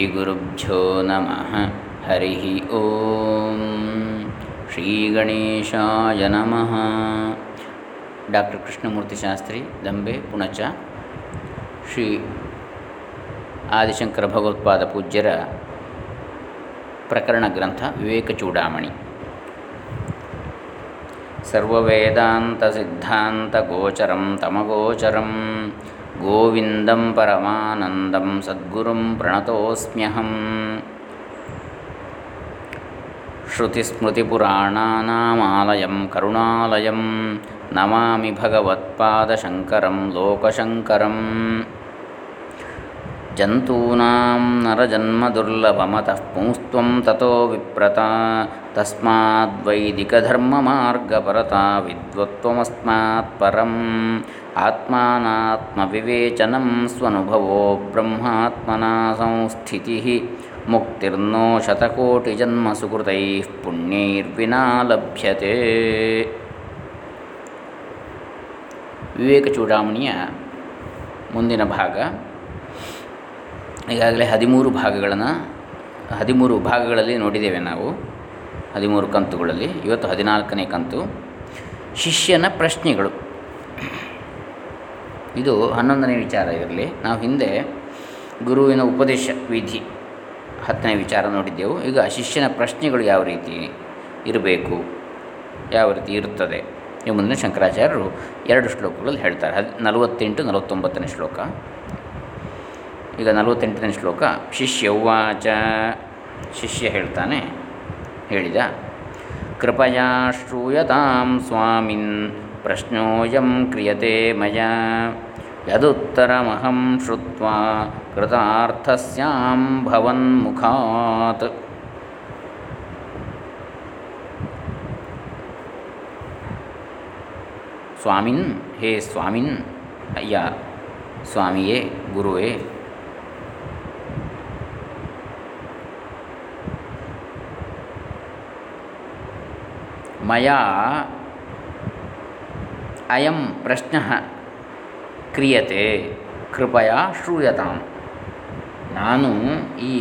श्रीगुरुभ्यो नमः हरिः ॐ श्रीगणेशाय नमः ಡಾಕ್ಟರ್ ಕೃಷ್ಣಮೂರ್ತಿ ಶಾಸ್ತ್ರಿ ದಂಬೆ ಪುಣಚ ಶ್ರೀ ಆದಿಶಂಕರ ಭಗವತ್ಪಾದ ಪೂಜ್ಯರ ಪ್ರಕರಣ ಗ್ರಂಥ ವಿವೇಕ ಚೂಡಾಮಣಿ ಸರ್ವವೇದಾಂತಸಿದ್ಧಾಂತಗೋಚರಂ ತಮಗೋಚರಂ गोविन्दं परमानन्दं सद्गुरुं प्रणतोऽस्म्यहम् श्रुतिस्मृतिपुराणानामालयं करुणालयं नमामि भगवत्पादशङ्करं लोकशङ्करम्। ಜಂತೂನಾಂ ನರಜನ್ಮದುರ್ಲಭಮತಃ ಪುಂಸ್ತ್ವಂ ತಥೋ ವಿಪ್ರತಾ ತಸ್ಮಾದ್ವೈದಿಕಧರ್ಮಮಾರ್ಗಪರತಾ ವಿದ್ವತ್ವಮಸ್ಮಾತ್ ಪರಂ ಆತ್ಮಾನಾತ್ಮವಿವೇಚನಂ ಸ್ವನುಭವೋ ಬ್ರಹ್ಮಾತ್ಮನಾ ಸಂಸ್ಥಿತಿ ಮುಕ್ತಿರ್ನೋ ಶತಕೋಟಿಜನ್ಮಸುಕೃತೈ ಪುಣ್ಯೈರ್ವಿನಾ ಲಭ್ಯತೆ. ವಿವೇಕ ಚೂಡಾಮಣಿಯ ಮುಂದಿನ ಭಾಗ ಈಗಾಗಲೇ ಹದಿಮೂರು ಭಾಗಗಳನ್ನು, ಹದಿಮೂರು ಭಾಗಗಳಲ್ಲಿ ನೋಡಿದ್ದೇವೆ ನಾವು, ಹದಿಮೂರು ಕಂತುಗಳಲ್ಲಿ, ಇವತ್ತು ಹದಿನಾಲ್ಕನೇ ಕಂತು. ಶಿಷ್ಯನ ಪ್ರಶ್ನೆಗಳು. ಇದು ಹನ್ನೊಂದನೇ ವಿಚಾರ ಇರಲಿ. ನಾವು ಹಿಂದೆ ಗುರುವಿನ ಉಪದೇಶ ವಿಧಿ ಹತ್ತನೇ ವಿಚಾರ ನೋಡಿದ್ದೆವು. ಈಗ ಶಿಷ್ಯನ ಪ್ರಶ್ನೆಗಳು ಯಾವ ರೀತಿ ಇರಬೇಕು, ಯಾವ ರೀತಿ ಇರುತ್ತದೆ ಎಂಬುದನ್ನು ಶಂಕರಾಚಾರ್ಯರು ಎರಡು ಶ್ಲೋಕಗಳಲ್ಲಿ ಹೇಳ್ತಾರೆ. ಹದ್, ನಲವತ್ತೆಂಟು, ನಲವತ್ತೊಂಬತ್ತನೇ ಶ್ಲೋಕ. ಈಗ ನಲವತ್ತೆಂಟನೇ ಶ್ಲೋಕ ಶಿಷ್ಯವಾಚ ಶಿಷ್ಯ ಹೇಳ್ತಾನೆ, ಹೇಳಿದ, ಕೃಪಯಾ ಶ್ರೂಯತಾಂ ಸ್ವಾಮಿನ್, ಪ್ರಶ್ನೋಯಂ ಕ್ರಿಯತೆ ಮಯ, ಯದುತ್ತರಮಹಂ ಶ್ರುತ್ವಾ ಕೃತಾರ್ಥಸ್ಯಾಂ ಭವನ್ಮುಖಾತ್ ಸ್ವಾಮಿನ್, ಹೇ ಸ್ವಾಮಿನ್, ಅಯ್ಯ ಸ್ವಾಮಿಯೇ, ಗುರುವೇ ಮಯಾ ಅಯಂ ಪ್ರಶ್ನ ಕ್ರಿಯತೆ ಕೃಪಯಾ ಶ್ರೂಯತಾಂ ನಾನು ಈ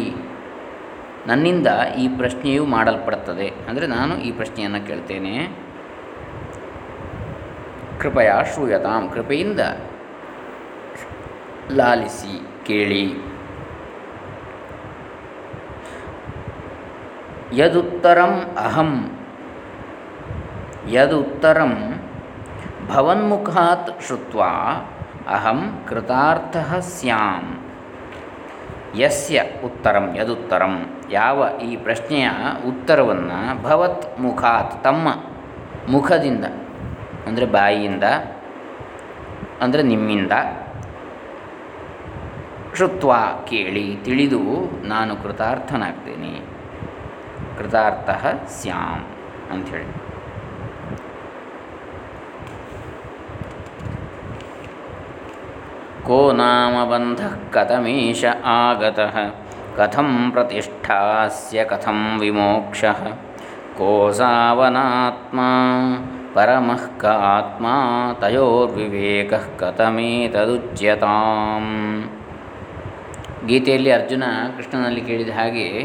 ನನ್ನಿಂದ ಈ ಪ್ರಶ್ನೆಯು ಮಾಡಲ್ಪಡುತ್ತದೆ ಅಂದರೆ ನಾನು ಈ ಪ್ರಶ್ನೆಯನ್ನು ಕೇಳ್ತೇನೆ। ಕೃಪಯಾ ಶ್ರೂಯತಾಂ, ಕೃಪೆಯಿಂದ ಲಾಲಿಸಿ ಕೇಳಿ। ಯದುತ್ತರಂ ಅಹಂ ಯದುತ್ತರಂ ಭವನ್ಮುಖಾತ್ ಶ್ರುತ್ವಾ ಅಹಂ ಕೃತಾರ್ಥ ಸ್ಯಾಂ ಯಸ್ಯ ಉತ್ತರಂ ಯದುತ್ತರಂ ಯಾವ ಈ ಪ್ರಶ್ನೆಯ ಉತ್ತರವನ್ನು ಭವತ್ ಮುಖಾತ್, ತಮ್ಮ ಮುಖದಿಂದ, ಅಂದರೆ ಬಾಯಿಯಿಂದ, ಅಂದರೆ ನಿಮ್ಮಿಂದ ಶುತ್ವ ಕೇಳಿ ತಿಳಿದು ನಾನು ಕೃತಾರ್ಥನಾಗ್ತೇನೆ. ಕೃತಾರ್ಥ ಸ್ಯಾಮ್ ಅಂಥೇಳಿ को नाम बन्धः कथमीश आगतः कथं प्रतिष्ठास्य कथं विमोक्षः कोऽसावनात्मा परमः क आत्मा तयोर्विवेकः ಕಥಮೇತದುಚ್ಯತಾಂ ಗೀತೆಯಲ್ಲಿ ಅರ್ಜುನ ಕೃಷ್ಣನಲ್ಲಿ ಕೇಳಿದ ಹಾಗೆ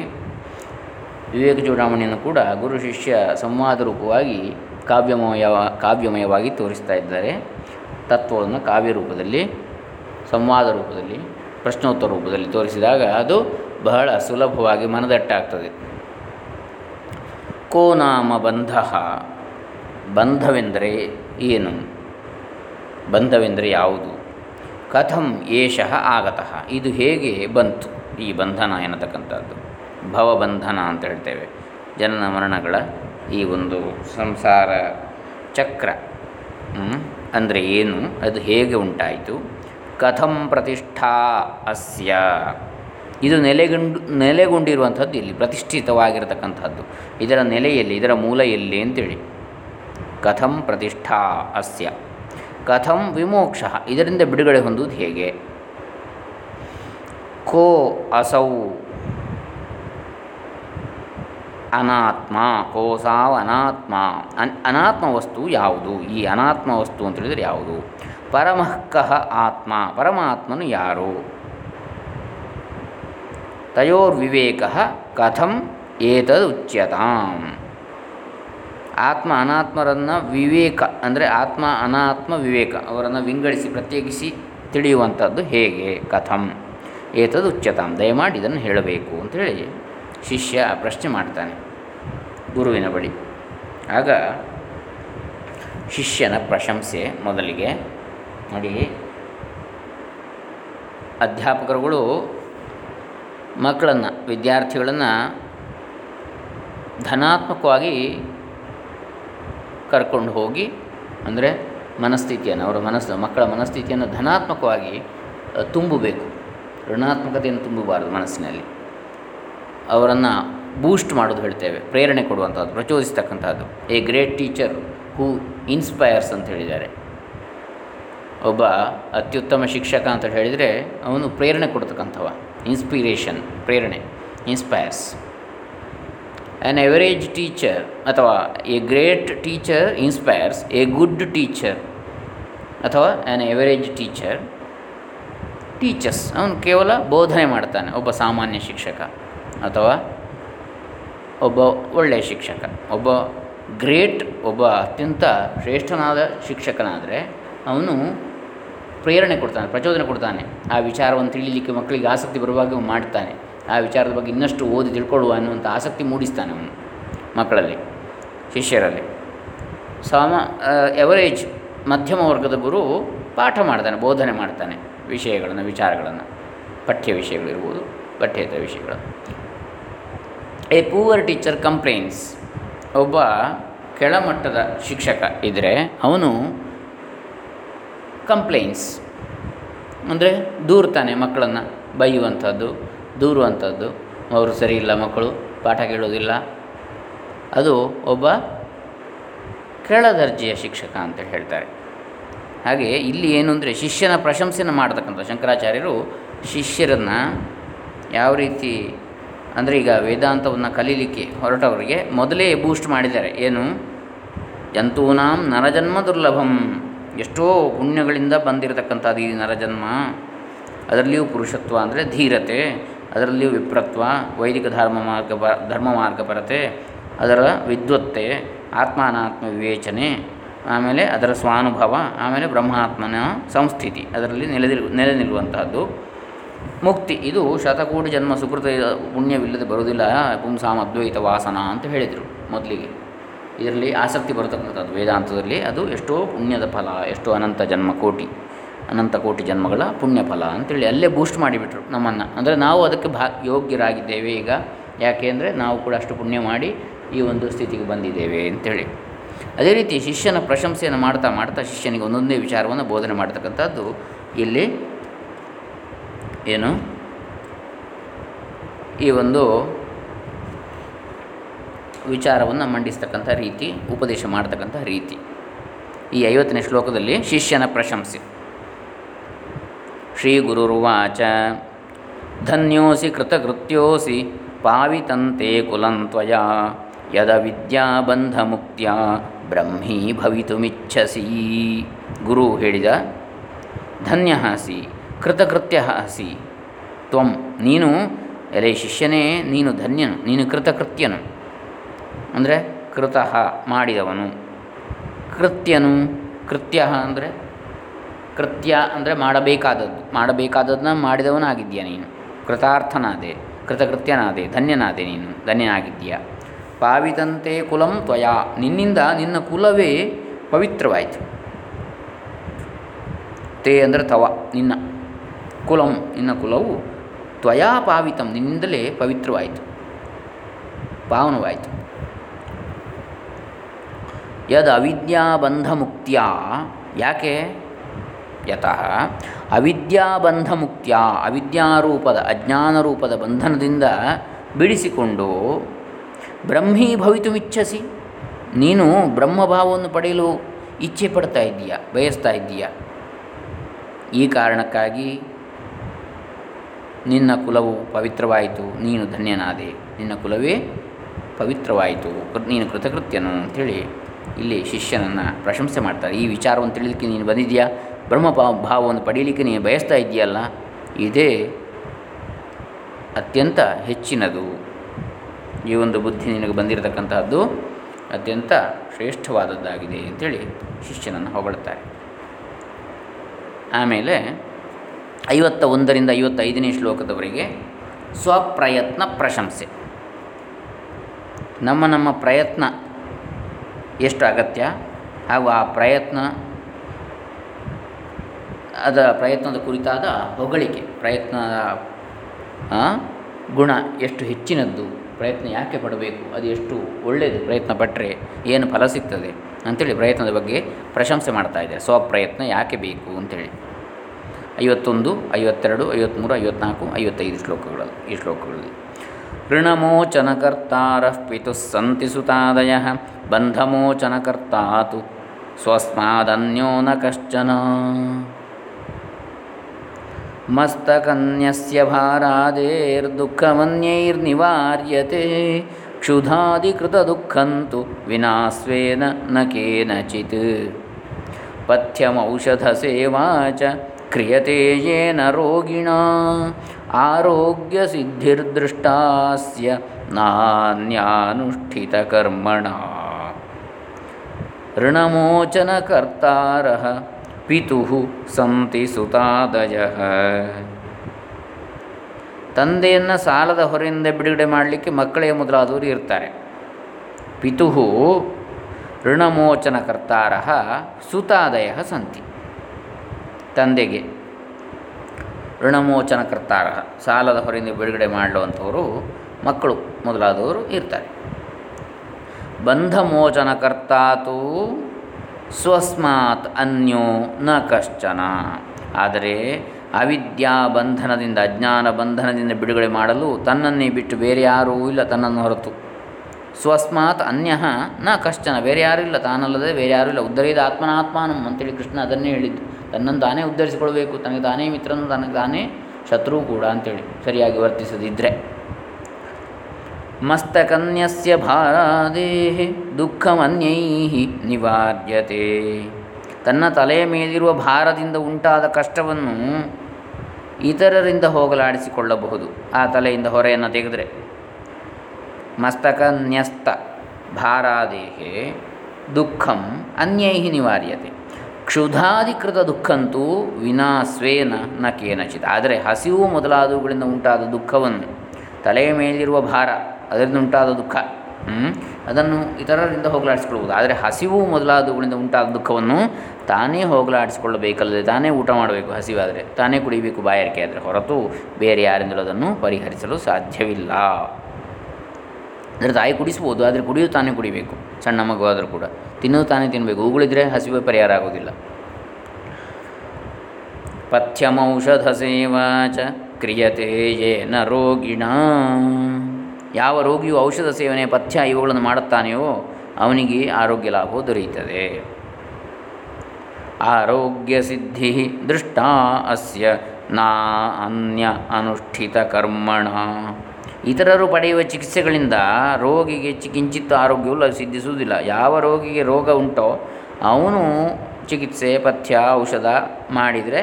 ವಿವೇಕ ಚೂಡಾಮಣಿಯನ್ನು ಕೂಡ ಗುರು ಶಿಷ್ಯ ಸಂವಾದ ರೂಪವಾಗಿ ಕಾವ್ಯಮಯ ಕಾವ್ಯಮಯವಾಗಿ ತೋರಿಸ್ತಾ ಇದ್ದಾರೆ ತತ್ವವನ್ನು ಕಾವ್ಯ ರೂಪದಲ್ಲಿ ಸಂವಾದ ರೂಪದಲ್ಲಿ, ಪ್ರಶ್ನೋತ್ತರ ರೂಪದಲ್ಲಿ ತೋರಿಸಿದಾಗ ಅದು ಬಹಳ ಸುಲಭವಾಗಿ ಮನದಟ್ಟಾಗ್ತದೆ. ಕೋ ನಾಮ ಬಂಧ, ಬಂಧವೆಂದರೆ ಏನು? ಬಂಧವೆಂದರೆ ಯಾವುದು? ಕಥಂ ಏಷಃ ಆಗತಃ, ಇದು ಹೇಗೆ ಬಂತು? ಈ ಬಂಧನ ಎನ್ನತಕ್ಕಂಥದ್ದು. ಭವಬಂಧನ ಅಂತ ಹೇಳ್ತೇವೆ. ಜನನ ಮರಣಗಳ ಈ ಒಂದು ಸಂಸಾರ ಚಕ್ರ ಅಂದರೆ ಏನು? ಅದು ಹೇಗೆ ಉಂಟಾಯಿತು? ಕಥಂ ಪ್ರತಿಷ್ಠಾ ಅಸ್ಯ. ಇದು ನೆಲೆಗೊಂಡು, ನೆಲೆಗೊಂಡಿರುವಂಥದ್ದು, ಇಲ್ಲಿ ಪ್ರತಿಷ್ಠಿತವಾಗಿರತಕ್ಕಂಥದ್ದು. ಇದರ ನೆಲೆಯಲ್ಲಿ, ಇದರ ಮೂಲ ಎಲ್ಲಿ ಅಂತೇಳಿ. ಕಥಂ ಪ್ರತಿಷ್ಠಾ ಅಸ್ಯ. ಕಥಂ ವಿಮೋಕ್ಷ, ಇದರಿಂದ ಬಿಡುಗಡೆ ಹೊಂದುವುದು ಹೇಗೆ? ಕೋ ಅಸೌ ಅನಾತ್ಮ ಕೋಸಾವ್ ಅನಾತ್ಮ. ಅನ್, ಅನಾತ್ಮ ವಸ್ತು ಯಾವುದು? ಈ ಅನಾತ್ಮ ವಸ್ತು ಅಂತ ಹೇಳಿದರೆ ಯಾವುದು? ಪರಮಃ ಕಃ ಆತ್ಮ, ಪರಮಾತ್ಮನು ಯಾರು? ತಯೋರ್ವಿವೇಕ ಕಥಂ ಏತದುಚ್ಯತಾಂ. ಆತ್ಮ ಅನಾತ್ಮರನ್ನು ವಿವೇಕ, ಅಂದರೆ ಆತ್ಮ ಅನಾತ್ಮ ವಿವೇಕ, ಅವರನ್ನು ವಿಂಗಡಿಸಿ, ಪ್ರತ್ಯೇಕಿಸಿ ತಿಳಿಯುವಂಥದ್ದು ಹೇಗೆ? ಕಥಂ ಏತದು ಉಚ್ಯತಾಂ ದಯಮಾಡಿ ಇದನ್ನು ಹೇಳಬೇಕು ಅಂಥೇಳಿ ಶಿಷ್ಯ ಪ್ರಶ್ನೆ ಮಾಡ್ತಾನೆ ಗುರುವಿನ ಬಳಿ. ಆಗ ಶಿಷ್ಯನ ಪ್ರಶಂಸೆ ಮೊದಲಿಗೆ ನೋಡಿ. ಅಧ್ಯಾಪಕರುಗಳು ಮಕ್ಕಳನ್ನು, ವಿದ್ಯಾರ್ಥಿಗಳನ್ನು ಧನಾತ್ಮಕವಾಗಿ ಕರ್ಕೊಂಡು ಹೋಗಿ, ಅಂದರೆ ಮನಸ್ಥಿತಿಯನ್ನು, ಅವರ ಮನಸ್ಸು, ಮಕ್ಕಳ ಮನಸ್ಥಿತಿಯನ್ನು ಧನಾತ್ಮಕವಾಗಿ ತುಂಬಬೇಕು. ಋಣಾತ್ಮಕತೆಯನ್ನು ತುಂಬಬಾರದು ಮನಸ್ಸಿನಲ್ಲಿ. ಅವರನ್ನು ಬೂಸ್ಟ್ ಮಾಡೋದು ಹೇಳ್ತೇವೆ, ಪ್ರೇರಣೆ ಕೊಡುವಂಥದ್ದು ಪ್ರಚೋದಿಸ್ತಕ್ಕಂಥದ್ದು a great teacher who inspires ಅಂತ ಹೇಳಿದ್ದಾರೆ. ಒಬ್ಬ ಅತ್ಯುತ್ತಮ ಶಿಕ್ಷಕ ಅಂತ ಹೇಳಿದರೆ ಅವನು ಪ್ರೇರಣೆ ಕೊಡ್ತಕ್ಕಂಥವ ಇನ್ಸ್ಪಿರೇಷನ್ ಪ್ರೇರಣೆ ಇನ್ಸ್ಪೈರ್ಸ್ ಆ್ಯನ್ ಎವರೇಜ್ ಟೀಚರ್ ಅಥವಾ a great teacher inspires a good teacher ಅಥವಾ ಆ್ಯನ್ ಎವರೇಜ್ ಟೀಚರ್ ಟೀಚರ್ಸ್ ಅವನು ಕೇವಲ ಬೋಧನೆ ಮಾಡ್ತಾನೆ, ಒಬ್ಬ ಸಾಮಾನ್ಯ ಶಿಕ್ಷಕ ಅಥವಾ ಒಬ್ಬ ಒಳ್ಳೆಯ ಶಿಕ್ಷಕ. ಒಬ್ಬ ಗ್ರೇಟ್ ಒಬ್ಬ ಅತ್ಯಂತ ಶ್ರೇಷ್ಠನಾದ ಶಿಕ್ಷಕನಾದರೆ ಅವನು ಪ್ರೇರಣೆ ಕೊಡ್ತಾನೆ, ಪ್ರಚೋದನೆ ಕೊಡ್ತಾನೆ. ಆ ವಿಚಾರವನ್ನು ತಿಳಿಯಲಿಕ್ಕೆ ಮಕ್ಕಳಿಗೆ ಆಸಕ್ತಿ ಬರುವಾಗ ಮಾಡ್ತಾನೆ. ಆ ವಿಚಾರದ ಬಗ್ಗೆ ಇನ್ನಷ್ಟು ಓದಿ ತಿಳ್ಕೊಳ್ಳುವ ಅನ್ನುವಂಥ ಆಸಕ್ತಿ ಮೂಡಿಸ್ತಾನೆ ಅವನು ಮಕ್ಕಳಲ್ಲಿ, ಶಿಷ್ಯರಲ್ಲಿ. ಸಾಮ ಎವರೇಜ್ ಮಧ್ಯಮ ವರ್ಗದ ಗುರು ಪಾಠ ಮಾಡ್ತಾನೆ, ಬೋಧನೆ ಮಾಡ್ತಾನೆ ವಿಷಯಗಳನ್ನು, ವಿಚಾರಗಳನ್ನು. ಪಠ್ಯ ವಿಷಯಗಳಿರ್ಬೋದು, ಪಠ್ಯೇತರ ವಿಷಯಗಳು. ಎ ಪೂವರ್ ಟೀಚರ್ ಕಂಪ್ಲೇನ್ಸ್ ಒಬ್ಬ ಕೆಳಮಟ್ಟದ ಶಿಕ್ಷಕ ಇದ್ದರೆ ಅವನು ಕಂಪ್ಲೇನ್ಸ್ ಅಂದರೆ ದೂರ್ತಾನೆ ಮಕ್ಕಳನ್ನು ಬೈಯುವಂಥದ್ದು, ದೂರುವಂಥದ್ದು. ಅವರು ಸರಿ ಇಲ್ಲ ಮಕ್ಕಳು, ಪಾಠ ಕೇಳೋದಿಲ್ಲ. ಅದು ಒಬ್ಬ ಕೆಳದರ್ಜೆಯ ಶಿಕ್ಷಕ ಅಂತ ಹೇಳ್ತಾರೆ. ಹಾಗೆ ಇಲ್ಲಿ ಏನು ಅಂದರೆ ಶಿಷ್ಯನ ಪ್ರಶಂಸೆಯನ್ನು ಮಾಡ್ತಕ್ಕಂಥ ಶಂಕರಾಚಾರ್ಯರು ಶಿಷ್ಯರನ್ನು ಯಾವ ರೀತಿ ಅಂದರೆ ಈಗ ವೇದಾಂತವನ್ನು ಕಲೀಲಿಕ್ಕೆ ಹೊರಟವರಿಗೆ ಮೊದಲೇ ಬೂಸ್ಟ್ ಮಾಡಿದ್ದಾರೆ. ಏನು? ಜಂತೂನಾಂ ನರಜನ್ಮ ದುರ್ಲಭಂ. ಎಷ್ಟೋ ಪುಣ್ಯಗಳಿಂದ ಬಂದಿರತಕ್ಕಂಥದ್ದು ಈ ನರಜನ್ಮ. ಅದರಲ್ಲಿಯೂ ಪುರುಷತ್ವ ಅಂದರೆ ಧೀರತೆ, ಅದರಲ್ಲಿಯೂ ವಿಪ್ರತ್ವ, ವೈದಿಕ ಧರ್ಮ ಮಾರ್ಗ ಬ, ಧರ್ಮ ಮಾರ್ಗಪರತೆ ಅದರ ವಿದ್ವತ್ತೆ, ಆತ್ಮಾನಾತ್ಮ ವಿವೇಚನೆ, ಆಮೇಲೆ ಅದರ ಸ್ವಾನುಭವ, ಆಮೇಲೆ ಬ್ರಹ್ಮಾತ್ಮನ ಸಂಸ್ಥಿತಿ, ಅದರಲ್ಲಿ ನೆಲೆದಿರು ನೆಲೆ ನಿಲ್ಲುವಂತಹದ್ದು ಮುಕ್ತಿ, ಇದು ಶತಕೋಟಿ ಜನ್ಮ ಸುಕೃತ ಪುಣ್ಯವಿಲ್ಲದೆ ಬರುವುದಿಲ್ಲ ಪುಂಸಾಮ ಅದ್ವೈತ ವಾಸನ ಅಂತ ಹೇಳಿದರು ಮೊದಲಿಗೆ. ಇದರಲ್ಲಿ ಆಸಕ್ತಿ ಬರತಕ್ಕಂಥದ್ದು ವೇದಾಂತದಲ್ಲಿ ಅದು ಎಷ್ಟೋ ಪುಣ್ಯದ ಫಲ, ಎಷ್ಟೋ ಅನಂತ ಜನ್ಮ ಕೋಟಿ, ಅನಂತ ಕೋಟಿ ಜನ್ಮಗಳ ಪುಣ್ಯ ಫಲ ಅಂತೇಳಿ ಅಲ್ಲೇ ಬೂಸ್ಟ್ ಮಾಡಿಬಿಟ್ರು ನಮ್ಮನ್ನು. ಅಂದರೆ ನಾವು ಅದಕ್ಕೆ ಭಾ, ಯೋಗ್ಯರಾಗಿದ್ದೇವೆ ಈಗ. ಯಾಕೆ ಅಂದರೆ ನಾವು ಕೂಡ ಅಷ್ಟು ಪುಣ್ಯ ಮಾಡಿ ಈ ಒಂದು ಸ್ಥಿತಿಗೆ ಬಂದಿದ್ದೇವೆ ಅಂತೇಳಿ. ಅದೇ ರೀತಿ ಶಿಷ್ಯನ ಪ್ರಶಂಸೆಯನ್ನು ಮಾಡ್ತಾ ಮಾಡ್ತಾ ಶಿಷ್ಯನಿಗೆ ಒಂದೊಂದೇ ವಿಚಾರವನ್ನು ಬೋಧನೆ ಮಾಡ್ತಕ್ಕಂಥದ್ದು ಇಲ್ಲಿ ಏನು? ಈ ಒಂದು ವಿಚಾರವನ್ನು ಮಂಡಿಸ್ತಕ್ಕಂಥ ರೀತಿ, ಉಪದೇಶ ಮಾಡ್ತಕ್ಕಂಥ ರೀತಿ. ಈ ಐವತ್ತನೇ ಶ್ಲೋಕದಲ್ಲಿ ಶಿಷ್ಯನ ಪ್ರಶಂಸೆ. ಶ್ರೀ ಗುರುರುವಾಚ, ಧನ್ಯೋಸಿ ಕೃತಕೃತ್ಯೋಸಿ ಪಾವಿತಂತೆ ಕುಲಂತ್ವಯ, ಯದ ವಿದ್ಯಾಬಂಧ ಮುಕ್ತಿಯ, ಬ್ರಹ್ಮೀ ಭವಿತುಮಿಚ್ಛಸಿ. ಗುರು ಹೇಳಿದ, ಧನ್ಯ ಹಸಿ, ಕೃತಕೃತ್ಯ ಹಸಿ, ತ್ವಂ, ನೀನು, ಎಲೆ ಶಿಷ್ಯನೇ, ನೀನು ಧನ್ಯನು, ನೀನು ಕೃತಕೃತ್ಯನು. ಅಂದರೆ ಕೃತಃ ಮಾಡಿದವನು. ಕೃತ್ಯನು ಕೃತ್ಯ ಅಂದರೆ ಕೃತ್ಯ ಅಂದರೆ ಮಾಡಬೇಕಾದದ್ದು. ಮಾಡಬೇಕಾದದನ್ನ ಮಾಡಿದವನಾಗಿದ್ದೀಯ ನೀನು. ಕೃತಾರ್ಥನಾದೆ, ಕೃತಕೃತ್ಯನಾದೆ, ಧನ್ಯನಾದೆ ನೀನು, ಧನ್ಯನಾಗಿದ್ದೀಯ. ಪಾವಿತಂತೆ ಕುಲಂ ತ್ವಯ. ನಿನ್ನಿಂದ ನಿನ್ನ ಕುಲವೇ ಪವಿತ್ರವಾಯಿತು. ತೇ ಅಂದರೆ ತವ, ನಿನ್ನ ಕುಲಂ, ನಿನ್ನ ಕುಲವು ತ್ವಯಾ ಪಾವಿತಂ, ನಿನ್ನಿಂದಲೇ ಪವಿತ್ರವಾಯಿತು. ಪಾವನವಾಯಿತು. ಯದ್ ಅವಿದ್ಯಾಬಂಧ ಮುಕ್ತಿಯ ಯಾಕೆ? ಯತಃ ಅವಿದ್ಯಾಬಂಧ ಮುಕ್ತಿಯ ಅವಿದ್ಯಾರೂಪದ, ಅಜ್ಞಾನರೂಪದ ಬಂಧನದಿಂದ ಬಿಡಿಸಿಕೊಂಡು ಬ್ರಹ್ಮೀ ಭವಿತುಮಿಚ್ಛಸಿ. ನೀನು ಬ್ರಹ್ಮಭಾವವನ್ನು ಪಡೆಯಲು ಇಚ್ಛೆ ಪಡ್ತಾ ಇದ್ದೀಯ, ಬಯಸ್ತಾ ಇದ್ದೀಯ? ಈ ಕಾರಣಕ್ಕಾಗಿ ನಿನ್ನ ಕುಲವು ಪವಿತ್ರವಾಯಿತು, ನೀನು ಧನ್ಯನಾದೆ. ನಿನ್ನ ಕುಲವೇ ಪವಿತ್ರವಾಯಿತು ನೀನು ಕೃತಕೃತ್ಯನು ಅಂಥೇಳಿ ಇಲ್ಲಿ ಶಿಷ್ಯನನ್ನು ಪ್ರಶಂಸೆ ಮಾಡ್ತಾರೆ. ಈ ವಿಚಾರವನ್ನು ತಿಳಿಲಿಕ್ಕೆ ನೀನು ಬಂದಿದೆಯಾ ಬ್ರಹ್ಮ ಭಾವವನ್ನು ಪಡೀಲಿಕ್ಕೆ ನೀನು ಬಯಸ್ತಾ ಇದೆಯಲ್ಲ ಇದೇ ಅತ್ಯಂತ ಹೆಚ್ಚಿನದು. ಈ ಒಂದು ಬುದ್ಧಿ ನಿನಗೆ ಬಂದಿರತಕ್ಕಂತಹದ್ದು ಅತ್ಯಂತ ಶ್ರೇಷ್ಠವಾದದ್ದಾಗಿದೆ ಅಂತೇಳಿ ಶಿಷ್ಯನನ್ನು ಹೊಗಳುತ್ತಾರೆ ಆಮೇಲೆ ಐವತ್ತ ಒಂದರಿಂದ ಐವತ್ತೈದನೇ ಶ್ಲೋಕದವರೆಗೆ ಸ್ವಪ್ರಯತ್ನ ಪ್ರಶಂಸೆ. ನಮ್ಮ ನಮ್ಮ ಪ್ರಯತ್ನ ಎಷ್ಟು ಅಗತ್ಯ ಹಾಗೂ ಆ ಪ್ರಯತ್ನ, ಅದರ ಪ್ರಯತ್ನದ ಕುರಿತಾದ ಹೊಗಳಿಕೆ, ಪ್ರಯತ್ನದ ಗುಣ ಎಷ್ಟು ಹೆಚ್ಚಿನದ್ದು, ಪ್ರಯತ್ನ ಯಾಕೆ ಪಡಬೇಕು, ಅದು ಎಷ್ಟು ಒಳ್ಳೆಯದು, ಪ್ರಯತ್ನ ಪಟ್ಟರೆ ಏನು ಫಲ ಸಿಗ್ತದೆ ಅಂಥೇಳಿ ಪ್ರಯತ್ನದ ಬಗ್ಗೆ ಪ್ರಶಂಸೆ ಮಾಡ್ತಾ ಇದ್ದಾರೆ. ಸ್ವಪ್ರಯತ್ನ ಯಾಕೆ ಬೇಕು ಅಂಥೇಳಿ ಐವತ್ತೊಂದು, ಐವತ್ತೆರಡು ಐವತ್ತ್ಮೂರು ಐವತ್ತ್ನಾಲ್ಕು ಐವತ್ತೈದು ಶ್ಲೋಕಗಳಲ್ಲಿ ಈ ಶ್ಲೋಕಗಳಲ್ಲಿ. ಋಣಮೋಚನಕರ್ತಾರ ಪಿತುಃ ಸಂತಿ ಸುತಾದಯ ಬಂಧಮೋಚನಕರ್ತಾತು ಸ್ವಸ್ಮಾದನ್ಯೋ ನ ಕಶ್ಚನ ಮಸ್ತಕನ್ಯಸ್ಯ ಭಾರಾದೇರ್ದುಃಖಮನ್ಯೈರ್ನಿವಾರ್ಯತೆ ಕ್ಷುಧಾಧಿಕೃತದುಃಖಂತು ವಿನಾಸ್ವೇನ ನ ಕೇನಚಿತ್ ಪಥ್ಯಮೌಷಧಸೇವಾ ಚ ಕ್ರಿಯತೆ ಯೇನ ರೋಗಿಣ ಆರೋಗ್ಯಸಿದ್ಧಿರ್ದೃಷ್ಟಾಸ್ಯ ಋಣಮೋಚನ ಕರ್ತಾರ ಪಿತು ಸಂತಿ ಸುತಾದಯ. ತಂದೆಯನ್ನು ಸಾಲದ ಹೊರೆಯಿಂದ ಬಿಡುಗಡೆ ಮಾಡಲಿಕ್ಕೆ ಮಕ್ಕಳೇ ಮೊದಲಾದವರು ಇರ್ತಾರೆ. ಪಿತು ಋಣಮೋಚನಕರ್ತಾರ ಸುತಾದಯ ಸಂತಿ. ತಂದೆಗೆ ಋಣಮೋಚನಕರ್ತಾರ ಸಾಲದ ಹೊರೆಯಿಂದ ಬಿಡುಗಡೆ ಮಾಡುವಂಥವರು ಮಕ್ಕಳು ಮೊದಲಾದವರು ಇರ್ತಾರೆ. ಬಂಧಮೋಚನಕರ್ತಾತು ಸ್ವಸ್ಮಾತ್ ಅನ್ಯೋ ನ ಕಶ್ಚನ. ಆದರೆ ಅವಿದ್ಯಾ ಬಂಧನದಿಂದ, ಅಜ್ಞಾನ ಬಂಧನದಿಂದ ಬಿಡುಗಡೆ ಮಾಡಲು ತನ್ನನ್ನೇ ಬಿಟ್ಟು ಬೇರೆ ಯಾರೂ ಇಲ್ಲ ತನ್ನನ್ನು ಹೊರತು. ಸ್ವಸ್ಮಾತ್ ಅನ್ಯ ನ ಕಶ್ಚನ. ಬೇರೆ ಯಾರೂ ಇಲ್ಲ, ತಾನಲ್ಲದೆ ಬೇರೆ ಯಾರೂ ಇಲ್ಲ. ಉದ್ದರಿದ ಆತ್ಮನಾತ್ಮಾನಂ ಅಂತೇಳಿ ಕೃಷ್ಣ ಅದನ್ನೇ ಹೇಳಿದ್ದು. ತನ್ನನ್ನು ತಾನೇ ಉದ್ಧರಿಸಿಕೊಳ್ಬೇಕು, ತನಗೆ ತಾನೇ ಮಿತ್ರನು ತನಗೆ ತಾನೇ ಶತ್ರು ಕೂಡ ಅಂತೇಳಿ ಸರಿಯಾಗಿ ವರ್ತಿಸದಿದ್ದರೆ ಮಸ್ತಕನ್ಯಸ್ಯ ಭಾರಾದೇಹಿ ದುಃಖಮನ್ಯೈ ನಿವಾರ್ಯತೆ. ತನ್ನ ತಲೆಯ ಮೇಲಿರುವ ಭಾರದಿಂದ ಉಂಟಾದ ಕಷ್ಟವನ್ನು ಇತರರಿಂದ ಹೋಗಲಾಡಿಸಿಕೊಳ್ಳಬಹುದು, ಆ ತಲೆಯಿಂದ ಹೊರೆಯನ್ನು ತೆಗೆದರೆ. ಮಸ್ತಕನ್ಯಸ್ತ ಭಾರಾದೇಹೆ ದುಃಖಂ ಅನ್ಯೈ ನಿವಾರ್ಯತೆ. ಕ್ಷುಧಾಧಿಕೃತ ದುಃಖಂತೂ ವಿನಾ ಸ್ವೇನ ನ ಕೇನಚಿತ್. ಆದರೆ ಹಸಿವು ಮೊದಲಾದವುಗಳಿಂದ ಉಂಟಾದ ದುಃಖವನ್ನು ತಲೆಯ ಮೇಲಿರುವ ಭಾರ, ಅದರಿಂದ ಉಂಟಾದ ದುಃಖ ಅದನ್ನು ಇತರರಿಂದ ಹೋಗಲಾಡಿಸಿಕೊಳ್ಳಬಹುದು ಆದರೆ ಹಸಿವು ಮೊದಲಾದವುಗಳಿಂದ ಉಂಟಾದ ದುಃಖವನ್ನು ತಾನೇ ಹೋಗಲಾಡಿಸಿಕೊಳ್ಳಬೇಕಲ್ಲದೆ ತಾನೇ ಊಟ ಮಾಡಬೇಕು ಹಸಿವಾದರೆ, ತಾನೇ ಕುಡಿಬೇಕು ಬಾಯಾರಿಕೆ ಆದರೆ ಹೊರತು ಬೇರೆ ಯಾರಿಂದಲೂ ಅದನ್ನು ಪರಿಹರಿಸಲು ಸಾಧ್ಯವಿಲ್ಲ. ಅಂದರೆ ತಾಯಿ ಕುಡಿಸ್ಬೋದು, ಆದರೆ ಕುಡಿಯೋದು ತಾನೇ ಕುಡಿಬೇಕು. ಸಣ್ಣ ಮಗು ಆದರೂ ಕೂಡ. ತಿನ್ನೋದು ತಾನೇ ತಿನ್ನಬೇಕು ಉಗುಳಿದ್ರೆ ಹಸಿವೆ ಪರಿಹಾರ ಆಗೋದಿಲ್ಲ. ಪಥ್ಯಮೌಷಧ ಸೇವಾ ಚ ಕ್ರಿಯತೆ ಏನ ರೋಗಿಣ. ಯಾವ ರೋಗಿಯು ಔಷಧ ಸೇವನೆ, ಪಥ್ಯ ಇವುಗಳನ್ನು ಮಾಡುತ್ತಾನೆಯೋ ಅವನಿಗೆ ಆರೋಗ್ಯ ಲಾಭ ದೊರೆಯುತ್ತದೆ. ಆರೋಗ್ಯ ಸಿದ್ಧಿ ದೃಷ್ಟ ಅಸ್ಯ ನಾ ಅನ್ಯ ಅನುಷ್ಠಿತ ಕರ್ಮಣ. ಇತರರು ಪಡೆಯುವ ಚಿಕಿತ್ಸೆಗಳಿಂದ ರೋಗಿಗೆ ಕಿಂಚಿತ್ತು ಆರೋಗ್ಯವು ಸಿದ್ಧಿಸುವುದಿಲ್ಲ. ಯಾವ ರೋಗಿಗೆ ರೋಗ ಉಂಟೋ, ಅವನು ಚಿಕಿತ್ಸೆ, ಪಥ್ಯ, ಔಷಧ ಮಾಡಿದರೆ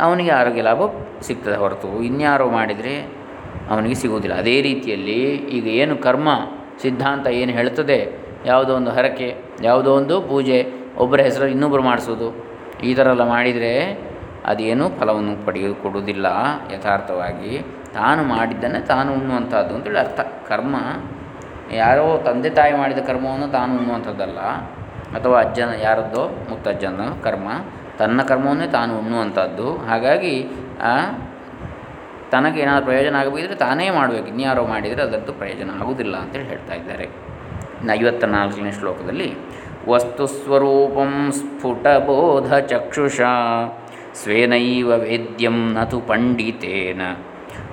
ಅವನಿಗೆ ಆರೋಗ್ಯ ಲಾಭ ಸಿಗ್ತದೆ ಹೊರತು. ಇನ್ಯಾರೋ ಮಾಡಿದರೆ ಅವನಿಗೆ ಸಿಗುವುದಿಲ್ಲ. ಅದೇ ರೀತಿಯಲ್ಲಿ ಈಗ ಏನು ಕರ್ಮ, ಸಿದ್ಧಾಂತ ಏನು ಹೇಳ್ತದೆ, ಯಾವುದೋ ಒಂದು ಹರಕೆ, ಯಾವುದೋ ಒಂದು ಪೂಜೆ, ಒಬ್ಬರ ಹೆಸರು ಇನ್ನೊಬ್ಬರು ಮಾಡಿಸೋದು ಈ ಥರ ಎಲ್ಲ ಮಾಡಿದರೆ ಅದೇನು ಫಲವನ್ನು ಪಡೆಯ, ಕೊಡುವುದಿಲ್ಲ ಯಥಾರ್ಥವಾಗಿ. ತಾನು ಮಾಡಿದ್ದನ್ನೇ ತಾನು ಉಣ್ಣುವಂಥದ್ದು ಅಂತೇಳಿ ಅರ್ಥ. ಕರ್ಮ, ಯಾರೋ ತಂದೆ ತಾಯಿ ಮಾಡಿದ ಕರ್ಮವನ್ನು ತಾನು ಉಣ್ಣುವಂಥದ್ದಲ್ಲ, ಅಥವಾ ಅಜ್ಜನ, ಯಾರದ್ದೋ ಮುತ್ತಜ್ಜನ ಕರ್ಮ, ತನ್ನ ಕರ್ಮವನ್ನೇ ತಾನು ಉಣ್ಣುವಂಥದ್ದು. ಹಾಗಾಗಿ ತನಗೇನಾದರೂ ಪ್ರಯೋಜನ ಆಗಬೇಕಿದ್ರೆ ತಾನೇ ಮಾಡಬೇಕು. ಇನ್ಯಾರೋ ಮಾಡಿದರೆ ಅದರದ್ದು ಪ್ರಯೋಜನ ಆಗುವುದಿಲ್ಲ ಅಂತೇಳಿ ಹೇಳ್ತಾ ಇದ್ದಾರೆ. ಐವತ್ತ ನಾಲ್ಕನೇ ಶ್ಲೋಕದಲ್ಲಿ ವಸ್ತುಸ್ವರೂಪಂ ಸ್ಫುಟಬೋಧ ಚಕ್ಷುಷ ಸ್ವೇನೈವ ವೇದ್ಯಂ ನತು ಪಂಡಿತೇನ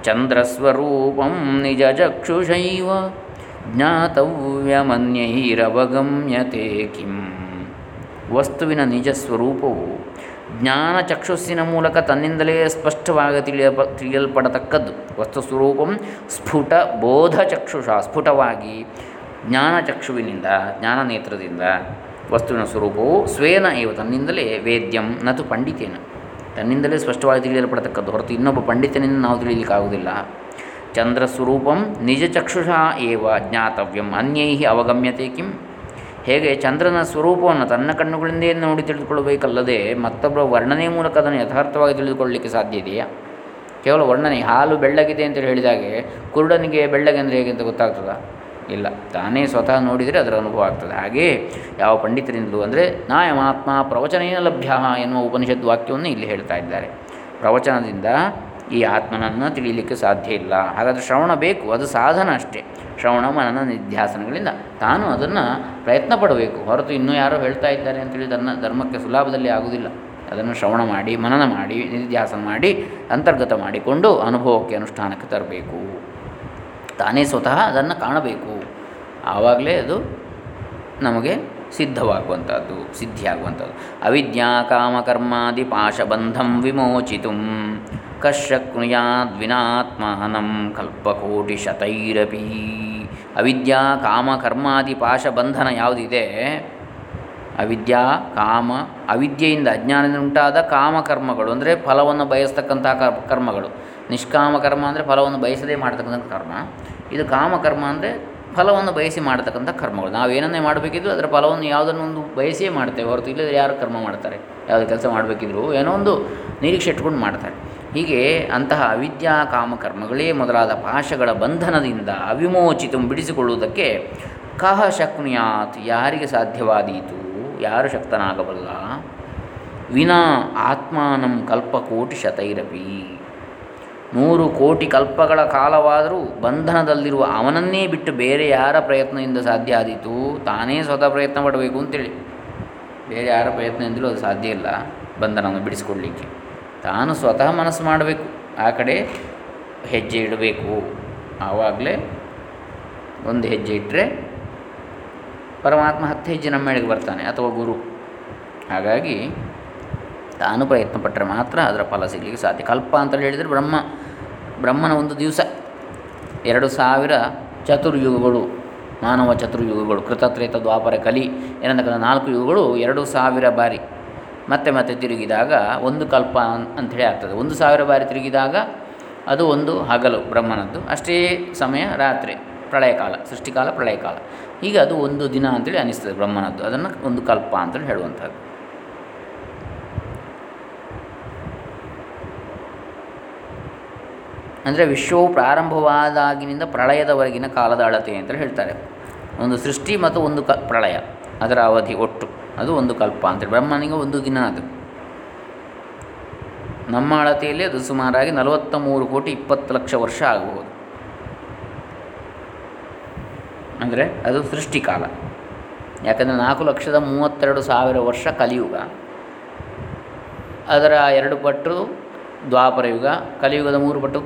ಚಂದ್ರಸ್ವರೂಪಂ ನಿಜ ಚಕ್ಷುಷೈವ ಜ್ಞಾತವ್ಯಮನ್ಯೈರವಗಮ್ಯತೆ ಕಿಂ. ವಸ್ತುವಿನ ನಿಜ ಸ್ವರೂಪವು ಜ್ಞಾನ ಚಕ್ಷುಸ್ಸಿನ ಮೂಲಕ ತನ್ನಿಂದಲೇ ಸ್ಪಷ್ಟವಾಗಿ ತಿಳಿಯ ತಿಳಿಯಲ್ಪಡತಕ್ಕದ್ದು. ವಸ್ತು ಸ್ವರೂಪಂ ಸ್ಫುಟ ಬೋಧ ಚಕ್ಷುಷ ಸ್ಫುಟವಾಗಿ ಜ್ಞಾನ ಚಕ್ಷುವಿನಿಂದ ಜ್ಞಾನ ನೇತ್ರದಿಂದ ವಸ್ತುವಿನ ಸ್ವರೂಪವು ಸ್ವೇನ ಇವ ತನ್ನಿಂದಲೇ ವೇದ್ಯಂ ನತು ಪಂಡಿತೇನ. ತನ್ನಿಂದಲೇ ಸ್ಪಷ್ಟವಾಗಿ ತಿಳಿಯಲ್ಪಡತಕ್ಕದ್ದು ಹೊರತು ಇನ್ನೊಬ್ಬ ಪಂಡಿತನಿಂದ ನಾವು ತಿಳಿಯಲಿಕ್ಕಾಗುವುದಿಲ್ಲ. ಚಂದ್ರಸ್ವರೂಪಂ ನಿಜ ಚಕ್ಷುಷಾ ಏವ ಜ್ಞಾತವ್ಯಂ ಅನ್ಯೈ ಅವಗಮ್ಯತೆ ಕಿಂ. ಹೇಗೆ ಚಂದ್ರನ ಸ್ವರೂಪವನ್ನು ತನ್ನ ಕಣ್ಣುಗಳಿಂದೇ ನೋಡಿ ತಿಳಿದುಕೊಳ್ಳಬೇಕಲ್ಲದೆ ಮತ್ತೊಬ್ಬರ ವರ್ಣನೆ ಮೂಲಕ ಅದನ್ನು ಯಥಾರ್ಥವಾಗಿ ತಿಳಿದುಕೊಳ್ಳಲಿಕ್ಕೆ ಸಾಧ್ಯ ಇದೆಯಾ? ಕೇವಲ ವರ್ಣನೆ, ಹಾಲು ಬೆಳ್ಳಗಿದೆ ಅಂತೇಳಿ ಹೇಳಿದಾಗೆ ಕುರುಡನಿಗೆ ಬೆಳ್ಳಗೆ ಅಂದರೆ ಹೇಗೆ ಅಂತ ಗೊತ್ತಾಗ್ತದಾ? ಇಲ್ಲ. ತಾನೇ ಸ್ವತಃ ನೋಡಿದರೆ ಅದರ ಅನುಭವ ಆಗ್ತದೆ. ಹಾಗೆಯೇ ಯಾವ ಪಂಡಿತರಿಂದಲೂ ಅಂದರೆ ನಾಯಮಾತ್ಮ ಪ್ರವಚನೇನ ಲಭ್ಯ ಎನ್ನುವ ಉಪನಿಷತ್ ವಾಕ್ಯವನ್ನು ಇಲ್ಲಿ ಹೇಳ್ತಾ ಇದ್ದಾರೆ. ಪ್ರವಚನದಿಂದ ಈ ಆತ್ಮನನ್ನು ತಿಳಿಯಲಿಕ್ಕೆ ಸಾಧ್ಯ ಇಲ್ಲ. ಹಾಗಾದರೆ ಶ್ರವಣ ಬೇಕು, ಅದು ಸಾಧನ ಅಷ್ಟೇ. ಶ್ರವಣ, ಮನನ, ನಿಧ್ಯಾಸನಗಳಿಂದ ತಾನು ಅದನ್ನು ಪ್ರಯತ್ನ ಪಡಬೇಕು. ಹೊರತು ಇನ್ನೂ ಯಾರೋ ಹೇಳ್ತಾ ಇದ್ದಾರೆ ಅಂತೇಳಿ ತನ್ನ ಧರ್ಮಕ್ಕೆ ಸುಲಭದಲ್ಲಿ ಆಗುವುದಿಲ್ಲ. ಅದನ್ನು ಶ್ರವಣ ಮಾಡಿ, ಮನನ ಮಾಡಿ, ನಿಧ್ಯಾಸನ ಮಾಡಿ, ಅಂತರ್ಗತ ಮಾಡಿಕೊಂಡು ಅನುಭವಕ್ಕೆ ಅನುಷ್ಠಾನಕ್ಕೆ ತರಬೇಕು. ತಾನೇ ಸ್ವತಃ ಅದನ್ನು ಕಾಣಬೇಕು. ಆವಾಗಲೇ ಅದು ನಮಗೆ ಸಿದ್ಧವಾಗುವಂಥದ್ದು, ಸಿದ್ಧಿಯಾಗುವಂಥದ್ದು. ಅವಿದ್ಯಾ ಕಾಮಕರ್ಮಾದಿ ಪಾಶಬಂಧಂ ವಿಮೋಚಿತು ಕಶ್ಯಕ್ನುಯಾದ್ವಿನಾತ್ಮಾನಂ ಕಲ್ಪಕೋಟಿ ಶತೈರಪಿ. ಅವಿದ್ಯಾ ಕಾಮಕರ್ಮಾದಿ ಪಾಶಬಂಧನ ಯಾವುದಿದೆ? ಅವಿದ್ಯಾ ಕಾಮ, ಅವಿದ್ಯೆಯಿಂದ ಅಜ್ಞಾನದಿಂದ ಉಂಟಾದ ಕಾಮಕರ್ಮಗಳು, ಅಂದರೆ ಫಲವನ್ನು ಬಯಸ್ತಕ್ಕಂತಹ ಕರ್ಮಗಳು ನಿಷ್ಕಾಮ ಕರ್ಮ ಅಂದರೆ ಫಲವನ್ನು ಬಯಸದೇ ಮಾಡತಕ್ಕಂಥ ಕರ್ಮ. ಇದು ಕಾಮಕರ್ಮ ಅಂದರೆ ಫಲವನ್ನು ಬಯಸಿ ಮಾಡತಕ್ಕಂಥ ಕರ್ಮಗಳು. ನಾವು ಏನನ್ನೇ ಮಾಡಬೇಕಿದ್ರು ಅದರ ಫಲವನ್ನು ಯಾವುದನ್ನೊಂದು ಬಯಸಿಯೇ ಮಾಡ್ತೇವೆ ಹೊರತು ಇಲ್ಲದ್ರೆ ಯಾರು ಕರ್ಮ ಮಾಡ್ತಾರೆ? ಯಾವುದೇ ಕೆಲಸ ಮಾಡಬೇಕಿದ್ರು ಏನೋ ಒಂದು ನಿರೀಕ್ಷೆ ಇಟ್ಕೊಂಡು ಮಾಡ್ತಾರೆ. ಹೀಗೆ ಅಂತಹ ಅವಿದ್ಯಾ ಕಾಮಕರ್ಮಗಳೇ ಮೊದಲಾದ ಪಾಶಗಳ ಬಂಧನದಿಂದ ಅವಿಮೋಚಿತ ಬಿಡಿಸಿಕೊಳ್ಳುವುದಕ್ಕೆ ಕಹ ಶಕ್ನುಯಾತ್ ಯಾರಿಗೆ ಸಾಧ್ಯವಾದೀತು? ಯಾರು ಶಕ್ತನಾಗಬಲ್ಲ? ವಿನಾ ಆತ್ಮಾನಂ ಕಲ್ಪಕೋಟಿ ಶತೈರಪಿ. ನೂರು ಕೋಟಿ ಕಲ್ಪಗಳ ಕಾಲವಾದರೂ ಬಂಧನದಲ್ಲಿರುವ ಅವನನ್ನೇ ಬಿಟ್ಟು ಬೇರೆ ಯಾರ ಪ್ರಯತ್ನದಿಂದ ಸಾಧ್ಯ ಆದೀತು? ತಾನೇ ಸ್ವತಃ ಪ್ರಯತ್ನ ಪಡಬೇಕು ಅಂತೇಳಿ. ಬೇರೆ ಯಾರ ಪ್ರಯತ್ನದಿಂದಲೂ ಅದು ಸಾಧ್ಯ ಇಲ್ಲ ಬಂಧನವನ್ನು ಬಿಡಿಸಿಕೊಡ್ಲಿಕ್ಕೆ ತಾನು ಸ್ವತಃ ಮನಸ್ಸು ಮಾಡಬೇಕು. ಆ ಕಡೆ ಹೆಜ್ಜೆ ಇಡಬೇಕು. ಆವಾಗಲೇ ಒಂದು ಹೆಜ್ಜೆ ಇಟ್ಟರೆ ಪರಮಾತ್ಮ ಹತ್ತು ಹೆಜ್ಜೆ ನಮ್ಮ ಬರ್ತಾನೆ ಅಥವಾ ಗುರು. ಹಾಗಾಗಿ ತಾನು ಪ್ರಯತ್ನ ಪಟ್ಟರೆ ಮಾತ್ರ ಅದರ ಫಲ ಸಿಗಲಿಕ್ಕೆ ಸಾಧ್ಯ. ಕಲ್ಪ ಅಂತ ಹೇಳಿದರೆ ಬ್ರಹ್ಮ. ಬ್ರಹ್ಮನ ಒಂದು ದಿವಸ. ಎರಡು ಸಾವಿರ ಚತುರ್ಯುಗಗಳು, ಮಾನವ ಚತುರ್ಯುಗಗಳು, ಕೃತತ್ರೇತ ದ್ವಾಪರ ಕಲಿ, ಏನಂತಕ್ಕಂಥ ನಾಲ್ಕು ಯುಗಗಳು ಎರಡು ಸಾವಿರ ಬಾರಿ. ಮತ್ತೆ ಮತ್ತೆ ತಿರುಗಿದಾಗ ಒಂದು ಕಲ್ಪ ಅಂಥೇಳಿ ಆಗ್ತದೆ. ಒಂದು ಸಾವಿರ ಬಾರಿ ತಿರುಗಿದಾಗ ಅದು ಒಂದು ಹಗಲು ಬ್ರಹ್ಮನದ್ದು. ಅಷ್ಟೇ ಸಮಯ ರಾತ್ರಿ ಪ್ರಳಯಕಾಲ ಸೃಷ್ಟಿಕಾಲ ಪ್ರಳಯಕಾಲ ಈಗ ಅದು ಒಂದು ದಿನ ಅಂತೇಳಿ ಅನಿಸ್ತದೆ ಬ್ರಹ್ಮನದ್ದು. ಅದನ್ನು ಒಂದು ಕಲ್ಪ ಅಂತೇಳಿ ಹೇಳುವಂಥದ್ದು. ಅಂದರೆ ವಿಶ್ವವು ಪ್ರಾರಂಭವಾದಾಗಿನಿಂದ ಪ್ರಳಯದವರೆಗಿನ ಕಾಲದ ಅಳತೆ ಅಂತ ಹೇಳ್ತಾರೆ. ಒಂದು ಸೃಷ್ಟಿ ಮತ್ತು ಒಂದು ಕ, ಪ್ರಳಯ, ಅದರ ಅವಧಿ ಒಟ್ಟು. ಅದು ಒಂದು ಕಲ್ಪ ಅಂತೇಳಿ ಬ್ರಹ್ಮನಿಗೆ ಒಂದು ದಿನ ಅದು. ನಮ್ಮ ಅಳತೆಯಲ್ಲಿ ಅದು ಸುಮಾರಾಗಿ ನಲವತ್ತ ಮೂರು ಕೋಟಿ ಇಪ್ಪತ್ತು ಲಕ್ಷ ವರ್ಷ ಆಗಬಹುದು. ಅಂದರೆ ಅದು ಸೃಷ್ಟಿಕಾಲ ಯಾಕಂದರೆ ನಾಲ್ಕು ಲಕ್ಷದ ಮೂವತ್ತೆರಡು ಸಾವಿರ ವರ್ಷ ಕಲಿಯುಗ. ಅದರ ಎರಡು ಪಟ್ಟು ದ್ವಾಪರಯುಗ ಕಲಿಯುಗದ ಮೂರು ಪಟ್ಟು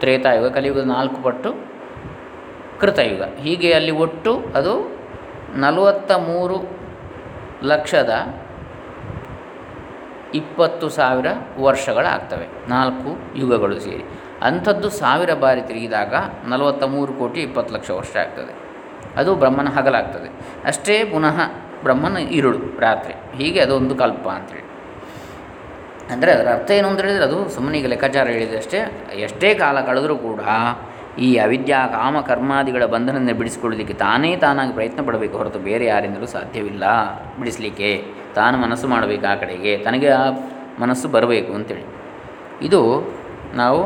ತ್ರೇತಾಯುಗ, ಕಲಿಯುಗದ ನಾಲ್ಕು ಪಟ್ಟು ಕೃತಯುಗ. ಹೀಗೆ ಅಲ್ಲಿ ಒಟ್ಟು ಅದು ನಲವತ್ತ ಮೂರು ಲಕ್ಷದ ಇಪ್ಪತ್ತು ಸಾವಿರ ವರ್ಷಗಳಾಗ್ತವೆ. ನಾಲ್ಕು ಯುಗಗಳು ಸೇರಿ. ಅಂಥದ್ದು ಸಾವಿರ ಬಾರಿ ತಿರುಗಿದಾಗ ನಲವತ್ತ ಮೂರು ಕೋಟಿ ಇಪ್ಪತ್ತು ಲಕ್ಷ ವರ್ಷ ಆಗ್ತದೆ. ಅದು ಬ್ರಹ್ಮನ ಹಗಲಾಗ್ತದೆ. ಅಷ್ಟೇ ಪುನಃ ಬ್ರಹ್ಮನ ಇರುಳು, ರಾತ್ರಿ. ಹೀಗೆ ಅದೊಂದು ಕಲ್ಪ ಅಂಥೇಳಿ ಅಂದರೆ ಅದರ ಅರ್ಥ ಏನು ಅಂತ ಹೇಳಿದರೆ ಅದು ಸುಮ್ಮನೆ ಈಗ ಲೆಕ್ಕಾಚಾರ ಹೇಳಿದಷ್ಟೇ ಎಷ್ಟೇ ಕಾಲ ಕಳೆದರೂ ಕೂಡ ಈ ಅವಿದ್ಯಾ, ಕಾಮ, ಕರ್ಮಾದಿಗಳ ಬಂಧನದಿಂದ ಬಿಡಿಸಿಕೊಳ್ಳಲಿಕ್ಕೆ ತಾನೇ ತಾನಾಗಿ ಪ್ರಯತ್ನ ಪಡಬೇಕು ಹೊರತು ಬೇರೆ ಯಾರಿಂದಲೂ ಸಾಧ್ಯವಿಲ್ಲ. ಬಿಡಿಸಲಿಕ್ಕೆ, ತಾನು ಮನಸ್ಸು ಮಾಡಬೇಕು ಆ ಕಡೆಗೆ, ತನಗೆ ಆ ಮನಸ್ಸು ಬರಬೇಕು ಅಂತೇಳಿ. ಇದು ನಾವು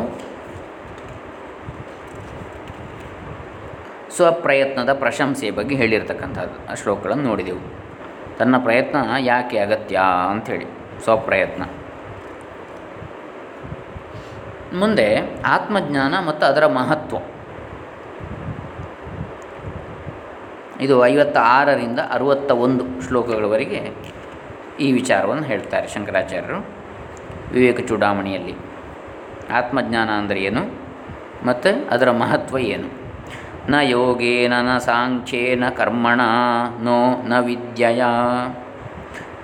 ಸ್ವಪ್ರಯತ್ನದ ಪ್ರಶಂಸೆಯ ಬಗ್ಗೆ ಹೇಳಿರ್ತಕ್ಕಂಥದ್ದು, ಆ ಶ್ಲೋಕಗಳನ್ನು ನೋಡಿದೆವು. ತನ್ನ ಪ್ರಯತ್ನ ಯಾಕೆ ಅಗತ್ಯ ಅಂಥೇಳಿ ಸ್ವಪ್ರಯತ್ನ. ಮುಂದೆ ಆತ್ಮಜ್ಞಾನ ಮತ್ತು ಅದರ ಮಹತ್ವ. ಇದು ಐವತ್ತ ಆರರಿಂದ ಅರುವತ್ತ ಒಂದು ಶ್ಲೋಕಗಳವರೆಗೆ ಈ ವಿಚಾರವನ್ನು ಹೇಳ್ತಾರೆ ಶಂಕರಾಚಾರ್ಯರು. ವಿವೇಕ ಚೂಡಾಮಣಿಯಲ್ಲಿ ಆತ್ಮಜ್ಞಾನ ಅಂದರೆ ಏನು ಮತ್ತು ಅದರ ಮಹತ್ವ ಏನು? ನ ಯೋಗೇನ ನ ಸಾಂಖ್ಯೇನ ಕರ್ಮಣ ನೋ ನ ವಿದ್ಯೆಯ.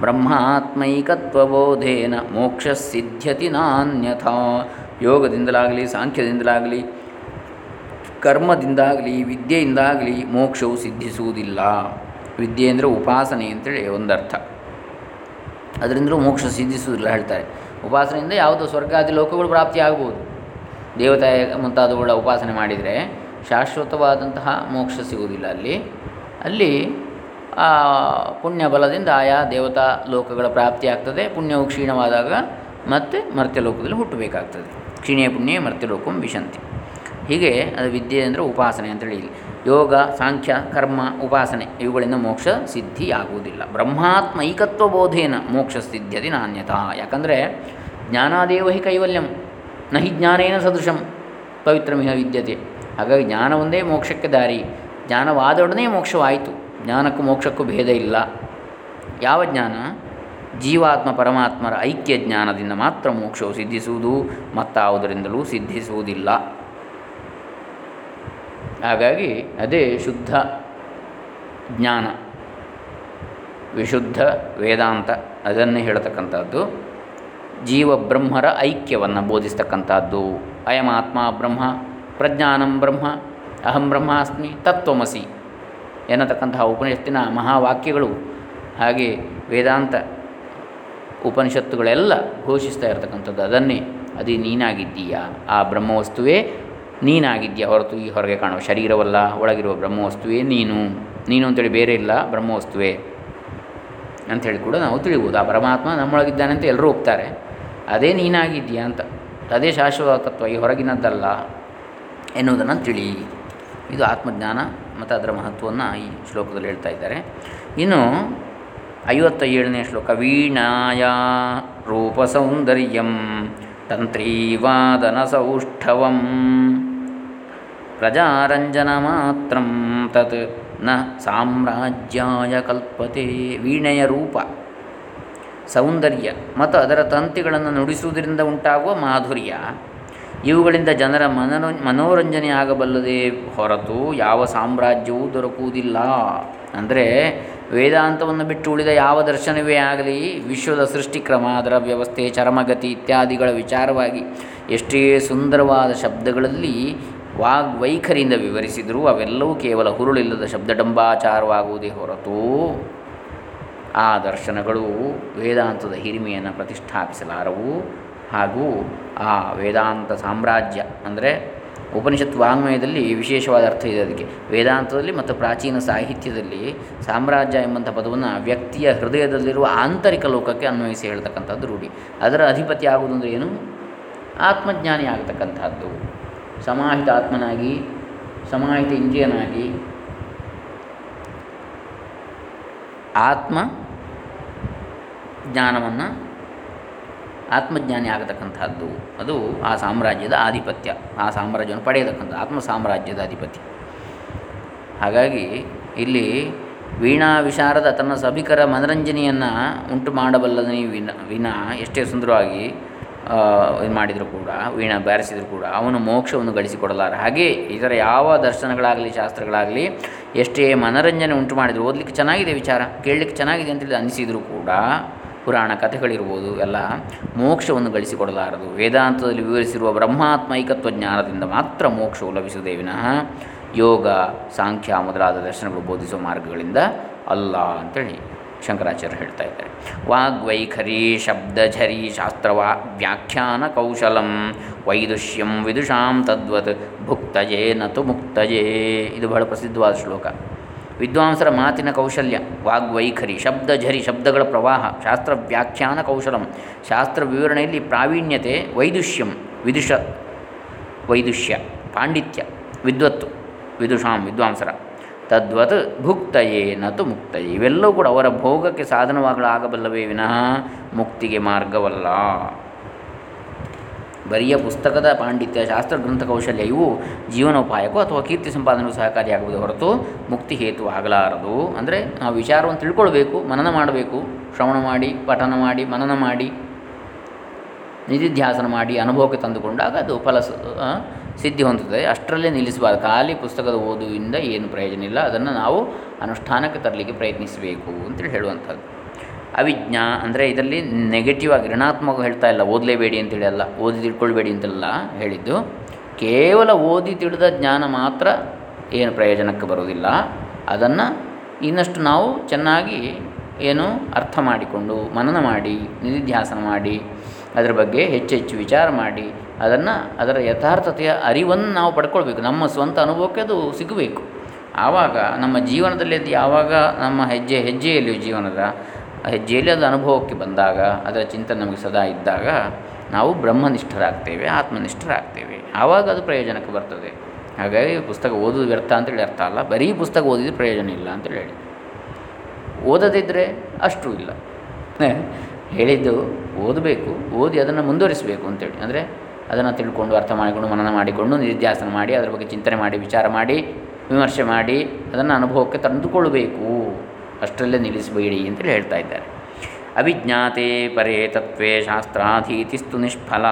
ಬ್ರಹ್ಮಾತ್ಮೈಕತ್ವಬೋಧೇನ ಮೋಕ್ಷ ಸಿದ್ಧ್ಯತಿ ನಾನ್ಯಥಾ. ಯೋಗದಿಂದಲಾಗಲಿ, ಸಾಂಖ್ಯದಿಂದಲಾಗಲಿ, ಕರ್ಮದಿಂದಾಗಲಿ, ವಿದ್ಯೆಯಿಂದಾಗಲಿ ಮೋಕ್ಷವು ಸಿದ್ಧಿಸುವುದಿಲ್ಲ. ವಿದ್ಯೆ ಅಂದರೆ ಉಪಾಸನೆ ಅಂತೇಳಿ ಒಂದರ್ಥ. ಅದರಿಂದಲೂ ಮೋಕ್ಷ ಸಿದ್ಧಿಸುವುದಿಲ್ಲ ಹೇಳ್ತಾರೆ. ಉಪಾಸನೆಯಿಂದ ಯಾವುದೋ ಸ್ವರ್ಗಾದಿ ಲೋಕಗಳು ಪ್ರಾಪ್ತಿಯಾಗಬಹುದು ದೇವತೆ ಮುಂತಾದವುಗಳ ಉಪಾಸನೆ ಮಾಡಿದರೆ ಶಾಶ್ವತವಾದಂತಹ ಮೋಕ್ಷ ಸಿಗುವುದಿಲ್ಲ ಅಲ್ಲಿ. ಅಲ್ಲಿ ಪುಣ್ಯ ಬಲದಿಂದ ಆಯಾ ದೇವತಾ ಲೋಕಗಳ ಪ್ರಾಪ್ತಿಯಾಗ್ತದೆ ಪುಣ್ಯವು ಕ್ಷೀಣವಾದಾಗ ಮತ್ತೆ ಮರ್ತ್ಯ ಲೋಕದಲ್ಲಿ ಹುಟ್ಟಬೇಕಾಗ್ತದೆ. ಕ್ಷೀಣೆ ಪುಣ್ಯ ಮರ್ತಿರೋಕಂ ವಿಶಂತಿ. ಹೀಗೆ ಅದು ವಿದ್ಯೆ ಅಂದರೆ ಉಪಾಸನೆ ಅಂತೇಳಿ ಇಲ್ಲಿ. ಯೋಗ, ಸಾಂಖ್ಯ, ಕರ್ಮ, ಉಪಾಸನೆ ಇವುಗಳಿಂದ ಮೋಕ್ಷ ಸಿದ್ಧಿಯಾಗುವುದಿಲ್ಲ. ಬ್ರಹ್ಮಾತ್ಮ ಏಕತ್ವ ಬೋಧೇನ ಮೋಕ್ಷ ಸಿದ್ಧ್ಯತಿ ನಾಣ್ಯತಃ. ಯಾಕಂದರೆ ಜ್ಞಾನಾದೇವ ಹಿ ಕೈವಲ್ಯಂ, ನಹಿ ಜ್ಞಾನೇನ ಸದೃಶಂ ಪವಿತ್ರಮಿಹ ವಿದ್ಯತೆ ಹಾಗಾಗಿ ಜ್ಞಾನ ಒಂದೇ ಮೋಕ್ಷಕ್ಕೆ ದಾರಿ, ಜ್ಞಾನವಾದೊಡನೆ ಮೋಕ್ಷವಾಯಿತು. ಜ್ಞಾನಕ್ಕೂ ಮೋಕ್ಷಕ್ಕೂ ಭೇದ ಇಲ್ಲ. ಯಾವ ಜ್ಞಾನ? ಜೀವಾತ್ಮ ಪರಮಾತ್ಮರ ಐಕ್ಯ ಜ್ಞಾನದಿಂದ ಮಾತ್ರ ಮೋಕ್ಷವು ಸಿದ್ಧಿಸುವುದು, ಮತ್ತಾವುದರಿಂದಲೂ ಸಿದ್ಧಿಸುವುದಿಲ್ಲ. ಹಾಗಾಗಿ ಅದೇ ಶುದ್ಧ ಜ್ಞಾನ, ವಿಶುದ್ಧ ವೇದಾಂತ, ಅದನ್ನೇ ಹೇಳತಕ್ಕಂಥದ್ದು. ಜೀವ ಬ್ರಹ್ಮರ ಐಕ್ಯವನ್ನು ಬೋಧಿಸ್ತಕ್ಕಂಥದ್ದು. ಅಯಮಾತ್ಮ ಬ್ರಹ್ಮ, ಪ್ರಜ್ಞಾನಂ ಬ್ರಹ್ಮ, ಅಹಂ ಬ್ರಹ್ಮಾಸ್ಮಿ, ತತ್ವಮಸಿ ಎನ್ನತಕ್ಕಂತಹ ಉಪನಿಷತ್ತಿನ ಮಹಾವಾಕ್ಯಗಳು. ಹಾಗೆ ವೇದಾಂತ ಉಪನಿಷತ್ತುಗಳೆಲ್ಲ ಘೋಷಿಸ್ತಾ ಇರತಕ್ಕಂಥದ್ದು. ಅದನ್ನೇ, ಅದೇ ನೀನಾಗಿದ್ದೀಯಾ? ಆ ಬ್ರಹ್ಮವಸ್ತುವೇ ನೀನಾಗಿದ್ದೀಯಾ? ಹೊರತು ಈ ಹೊರಗೆ ಕಾಣುವ ಶರೀರವಲ್ಲ, ಒಳಗಿರುವ ಬ್ರಹ್ಮವಸ್ತುವೇ ನೀನು. ನೀನು ಅಂತೇಳಿ ಬೇರೆ ಇಲ್ಲ, ಬ್ರಹ್ಮವಸ್ತುವೇ. ಅಂಥೇಳಿ ಕೂಡ ನಾವು ತಿಳಿಬೋದು. ಆ ಪರಮಾತ್ಮ ನಮ್ಮೊಳಗಿದ್ದಾನೆ ಅಂತ ಎಲ್ಲರೂ ಒಪ್ತಾರೆ. ಅದೇ ನೀನಾಗಿದ್ದೀಯಾ ಅಂತ. ಅದೇ ಶಾಶ್ವತ ತತ್ವ ಈ ಹೊರಗಿನದ್ದಲ್ಲ ಎನ್ನುವುದನ್ನು ತಿಳಿ. ಇದು ಆತ್ಮಜ್ಞಾನ ಮತ್ತು ಅದರ ಮಹತ್ವವನ್ನು ಈ ಶ್ಲೋಕದಲ್ಲಿ ಹೇಳ್ತಾ ಇದ್ದಾರೆ. ಇನ್ನು ಐವತ್ತ ಏಳನೇ ಶ್ಲೋಕ, ವೀಣಾಯ ರೂಪಸೌಂದರ್ಯಂ ತಂತ್ರೀವಾದನ ಸೌಷ್ಠವಂ. ಪ್ರಜಾರಂಜನ ಮಾತ್ರಂ ತತ್ನ ಸಾಮ್ರಾಜ್ಯಾಯ ಕಲ್ಪತೆ, ವೀಣೆಯ ರೂಪ, ಸೌಂದರ್ಯ ಮತ್ತು ಅದರ ತಂತಿಗಳನ್ನು ನುಡಿಸುವುದರಿಂದ ಉಂಟಾಗುವ ಮಾಧುರ್ಯ. ಇವುಗಳಿಂದ ಜನರ ಮನೋ ಮನೋರಂಜನೆ ಆಗಬಲ್ಲದೇ ಹೊರತು ಯಾವ ಸಾಮ್ರಾಜ್ಯವೂ ದೊರಕುವುದಿಲ್ಲ. ಅಂದರೆ ವೇದಾಂತವನ್ನು ಬಿಟ್ಟು ಉಳಿದ ಯಾವ ದರ್ಶನವೇ ಆಗಲಿ, ವಿಶ್ವದ ಸೃಷ್ಟಿಕ್ರಮ ಅದರ ವ್ಯವಸ್ಥೆ ಚರಮಗತಿ ಇತ್ಯಾದಿಗಳ ವಿಚಾರವಾಗಿ ಎಷ್ಟೇ ಸುಂದರವಾದ ಶಬ್ದಗಳಲ್ಲಿ ವಾಗ್ವೈಖರಿಯಿಂದ ವಿವರಿಸಿದರೂ ಅವೆಲ್ಲವೂ ಕೇವಲ ಹುರುಳಿಲ್ಲದ ಶಬ್ದಡಂಬಾಚಾರವಾಗುವುದೇ ಹೊರತು ಆ ದರ್ಶನಗಳು ವೇದಾಂತದ ಹಿರಿಮೆಯನ್ನು ಪ್ರತಿಷ್ಠಾಪಿಸಲಾರವು ಹಾಗೂ ಆ ವೇದಾಂತ ಸಾಮ್ರಾಜ್ಯ, ಅಂದರೆ ಉಪನಿಷತ್ ವಾಂಗ್ಮಯದಲ್ಲಿ ವಿಶೇಷವಾದ ಅರ್ಥ ಇದೆ ಅದಕ್ಕೆ. ವೇದಾಂತದಲ್ಲಿ ಮತ್ತು ಪ್ರಾಚೀನ ಸಾಹಿತ್ಯದಲ್ಲಿ ಸಾಮ್ರಾಜ್ಯ ಎಂಬಂಥ ಪದವನ್ನು ವ್ಯಕ್ತಿಯ ಹೃದಯದಲ್ಲಿರುವ ಆಂತರಿಕ ಲೋಕಕ್ಕೆ ಅನ್ವಯಿಸಿ ಹೇಳ್ತಕ್ಕಂಥದ್ದು ರೂಢಿ. ಅದರ ಅಧಿಪತಿ ಆಗುವುದು ಅಂದರೆ ಏನು? ಆತ್ಮಜ್ಞಾನಿ ಆಗತಕ್ಕಂಥದ್ದು. ಸಮಾಹಿತ ಆತ್ಮನಾಗಿ, ಸಮಾಹಿತ ಇಂದ್ರಿಯನಾಗಿ, ಆತ್ಮ ಜ್ಞಾನವನ್ನು ಆತ್ಮಜ್ಞಾನಿ ಆಗತಕ್ಕಂಥದ್ದು, ಅದು ಆ ಸಾಮ್ರಾಜ್ಯದ ಆಧಿಪತ್ಯ, ಆ ಸಾಮ್ರಾಜ್ಯವನ್ನು ಪಡೆಯತಕ್ಕಂಥ ಆತ್ಮ ಸಾಮ್ರಾಜ್ಯದ ಅಧಿಪತಿ ಹಾಗಾಗಿ ಇಲ್ಲಿ ವೀಣಾ ವಿಶಾರದ ತನ್ನ ಸಭಿಕರ ಮನರಂಜನೆಯನ್ನು ಉಂಟು ಮಾಡಬಲ್ಲದನೇ ವಿನ ವಿನ ಎಷ್ಟೇ ಸುಂದರವಾಗಿ ಇದು ಮಾಡಿದರೂ ಕೂಡ, ವೀಣಾ ಬಾರಿಸಿದರೂ ಕೂಡ, ಅವನು ಮೋಕ್ಷವನ್ನು ಗಳಿಸಿಕೊಡಲಾರ. ಹಾಗೆ ಇತರ ಯಾವ ದರ್ಶನಗಳಾಗಲಿ, ಶಾಸ್ತ್ರಗಳಾಗಲಿ ಎಷ್ಟೇ ಮನರಂಜನೆ ಉಂಟು ಮಾಡಿದರೂ, ಓದಲಿಕ್ಕೆ ಚೆನ್ನಾಗಿದೆ ವಿಚಾರ, ಕೇಳಲಿಕ್ಕೆ ಚೆನ್ನಾಗಿದೆ ಅಂತೇಳಿ ಅನಿಸಿದರೂ ಕೂಡ ಪುರಾಣ ಕಥೆಗಳಿರ್ಬೋದು, ಎಲ್ಲ ಮೋಕ್ಷವನ್ನು ಗಳಿಸಿಕೊಡಲಾರದು. ವೇದಾಂತದಲ್ಲಿ ವಿವರಿಸಿರುವ ಬ್ರಹ್ಮಾತ್ಮೈಕತ್ವ ಜ್ಞಾನದಿಂದ ಮಾತ್ರ ಮೋಕ್ಷವು ಲಭಿಸುವುದೇ ವಿನಃ ಯೋಗ, ಸಾಂಖ್ಯ ಮೊದಲಾದ ದರ್ಶನಗಳು ಬೋಧಿಸುವ ಮಾರ್ಗಗಳಿಂದ ಅಲ್ಲ ಅಂತೇಳಿ ಶಂಕರಾಚಾರ್ಯ ಹೇಳ್ತಾ ಇದ್ದಾರೆ. ವಾಗ್ವೈಖರಿ, ಶಬ್ದಝರಿ, ಶಾಸ್ತ್ರವಾ, ವ್ಯಾಖ್ಯಾನ ಕೌಶಲಂ, ವೈದುಷ್ಯಂ ವಿದುಷಾಂ ತದ್ವತ್, ಭುಕ್ತಜೇ ನತು ಮುಕ್ತಜೇ. ಇದು ಬಹಳ ಪ್ರಸಿದ್ಧವಾದ ಶ್ಲೋಕ. ವಿದ್ವಾಂಸರ ಮಾತಿನ ಕೌಶಲ್ಯ, ವಾಗ್ವೈಖರಿ ಶಬ್ದಝರಿ ಶಬ್ದಗಳ ಪ್ರವಾಹ, ಶಾಸ್ತ್ರ ವ್ಯಾಖ್ಯಾನ ಕೌಶಲಂ, ಶಾಸ್ತ್ರ ವಿವರಣೆಯಲ್ಲಿ ಪ್ರಾವೀಣ್ಯತೆ, ವೈದುಷ್ಯಂ, ವಿದುಷ, ವೈದುಷ್ಯ, ಪಾಂಡಿತ್ಯ, ವಿದ್ವತ್ತು, ವಿದುಷಾಂ, ವಿದ್ವಾಂಸರ. ತದ್ವತ್ ಭುಕ್ತಯೇ, ನತು ಮುಕ್ತಯೇ, ಇವೆಲ್ಲವೂ ಕೂಡ ಅವರ ಭೋಗಕ್ಕೆ ಸಾಧನವಾಗಲಾಗಬಲ್ಲವೇ ವಿನಃ ಮುಕ್ತಿಗೆ ಮಾರ್ಗವಲ್ಲ. ಬರಿಯ ಪುಸ್ತಕದ ಪಾಂಡಿತ್ಯ, ಶಾಸ್ತ್ರ ಗ್ರಂಥ ಕೌಶಲ್ಯ ಇವು ಜೀವನೋಪಾಯಕ್ಕೂ ಅಥವಾ ಕೀರ್ತಿ ಸಂಪಾದನೆಗೂ ಸಹಕಾರಿಯಾಗುವುದು ಹೊರತು ಮುಕ್ತಿ ಹೇತು ಆಗಲಾರದು. ಅಂದರೆ ನಾವು ವಿಚಾರವನ್ನು ತಿಳ್ಕೊಳ್ಬೇಕು, ಮನನ ಮಾಡಬೇಕು. ಶ್ರವಣ ಮಾಡಿ, ಪಠನ ಮಾಡಿ, ಮನನ ಮಾಡಿ, ನಿಧಿಧ್ಯಾಸನ ಮಾಡಿ, ಅನುಭವಕ್ಕೆ ತಂದುಕೊಂಡಾಗ ಅದು ಫಲ ಸಿದ್ಧಿ ಹೊಂದುತ್ತದೆ. ಅಷ್ಟರಲ್ಲೇ ನಿಲ್ಲಿಸಬಾರದು. ಖಾಲಿ ಪುಸ್ತಕದ ಓದುವಿಂದ ಏನು ಪ್ರಯೋಜನ ಇಲ್ಲ. ಅದನ್ನು ನಾವು ಅನುಷ್ಠಾನಕ್ಕೆ ತರಲಿಕ್ಕೆ ಪ್ರಯತ್ನಿಸಬೇಕು ಅಂತೇಳಿ ಹೇಳುವಂಥದ್ದು. ಅವಿಜ್ಞಾ ಅಂದರೆ ಇದರಲ್ಲಿ ನೆಗೆಟಿವ್ ಆಗಿ ಋಣಾತ್ಮಕ ಹೇಳ್ತಾ ಇಲ್ಲ, ಓದಲೇಬೇಡಿ ಅಂತೇಳಿ ಅಲ್ಲ, ಓದಿ ತಿಳ್ಕೊಳ್ಬೇಡಿ ಅಂತೆಲ್ಲ ಹೇಳಿದ್ದು. ಕೇವಲ ಓದಿ ತಿಳಿದ ಜ್ಞಾನ ಮಾತ್ರ ಏನು ಪ್ರಯೋಜನಕ್ಕೆ ಬರೋದಿಲ್ಲ ಅದನ್ನು ಇನ್ನಷ್ಟು ನಾವು ಚೆನ್ನಾಗಿ ಏನು ಅರ್ಥ ಮಾಡಿಕೊಂಡು, ಮನನ ಮಾಡಿ, ನಿಧಿಧ್ಯಾಸನ ಮಾಡಿ, ಅದರ ಬಗ್ಗೆ ಹೆಚ್ಚು ಹೆಚ್ಚು ವಿಚಾರ ಮಾಡಿ, ಅದನ್ನು ಅದರ ಯಥಾರ್ಥತೆಯ ಅರಿವನ್ನು ನಾವು ಪಡ್ಕೊಳ್ಬೇಕು. ನಮ್ಮ ಸ್ವಂತ ಅನುಭವಕ್ಕೆ ಅದು ಸಿಗಬೇಕು. ಆವಾಗ ನಮ್ಮ ಜೀವನದಲ್ಲಿ ಅದು ಯಾವಾಗ ನಮ್ಮ ಹೆಜ್ಜೆ ಹೆಜ್ಜೆಯಲ್ಲಿ ಜೀವನದ ಹೆಜ್ಜೆಯಲ್ಲಿ ಅದು ಅನುಭವಕ್ಕೆ ಬಂದಾಗ, ಅದರ ಚಿಂತನೆ ನಮಗೆ ಸದಾ ಇದ್ದಾಗ ನಾವು ಬ್ರಹ್ಮನಿಷ್ಠರಾಗ್ತೇವೆ, ಆತ್ಮನಿಷ್ಠರಾಗ್ತೇವೆ. ಆವಾಗ ಅದು ಪ್ರಯೋಜನಕ್ಕೆ ಬರ್ತದೆ. ಹಾಗಾಗಿ ಪುಸ್ತಕ ಓದೋದು ವ್ಯರ್ಥ ಅಂತೇಳಿ ಅರ್ಥ ಅಲ್ಲ. ಬರೀ ಪುಸ್ತಕ ಓದಿದ್ರೆ ಪ್ರಯೋಜನ ಇಲ್ಲ ಅಂತೇಳಿ ಹೇಳಿ. ಓದದಿದ್ದರೆ ಅಷ್ಟು ಇಲ್ಲ. ಹೇಳಿದ್ದು ಓದಬೇಕು, ಓದಿ ಅದನ್ನು ಮುಂದುವರಿಸಬೇಕು ಅಂತೇಳಿ. ಅಂದರೆ ಅದನ್ನು ತಿಳ್ಕೊಂಡು, ಅರ್ಥ ಮಾಡಿಕೊಂಡು, ಮನನ ಮಾಡಿಕೊಂಡು ನಿರ್ಧ್ಯಾಸನ ಮಾಡಿ, ಅದರ ಬಗ್ಗೆ ಚಿಂತನೆ ಮಾಡಿ, ವಿಚಾರ ಮಾಡಿ, ವಿಮರ್ಶೆ ಮಾಡಿ, ಅದನ್ನು ಅನುಭವಕ್ಕೆ ತಂದುಕೊಳ್ಬೇಕು. ಅಷ್ಟರಲ್ಲೇ ನಿಲ್ಲಿಸಬೇಡಿ ಅಂತೇಳಿ ಹೇಳ್ತಾ ಇದ್ದಾರೆ. ಅವಿಜ್ಞಾತೆ ಪರೇ ತತ್ವೇ ಶಾಸ್ತ್ರಾಧೀತಿಸ್ತು ನಿಷ್ಫಲ.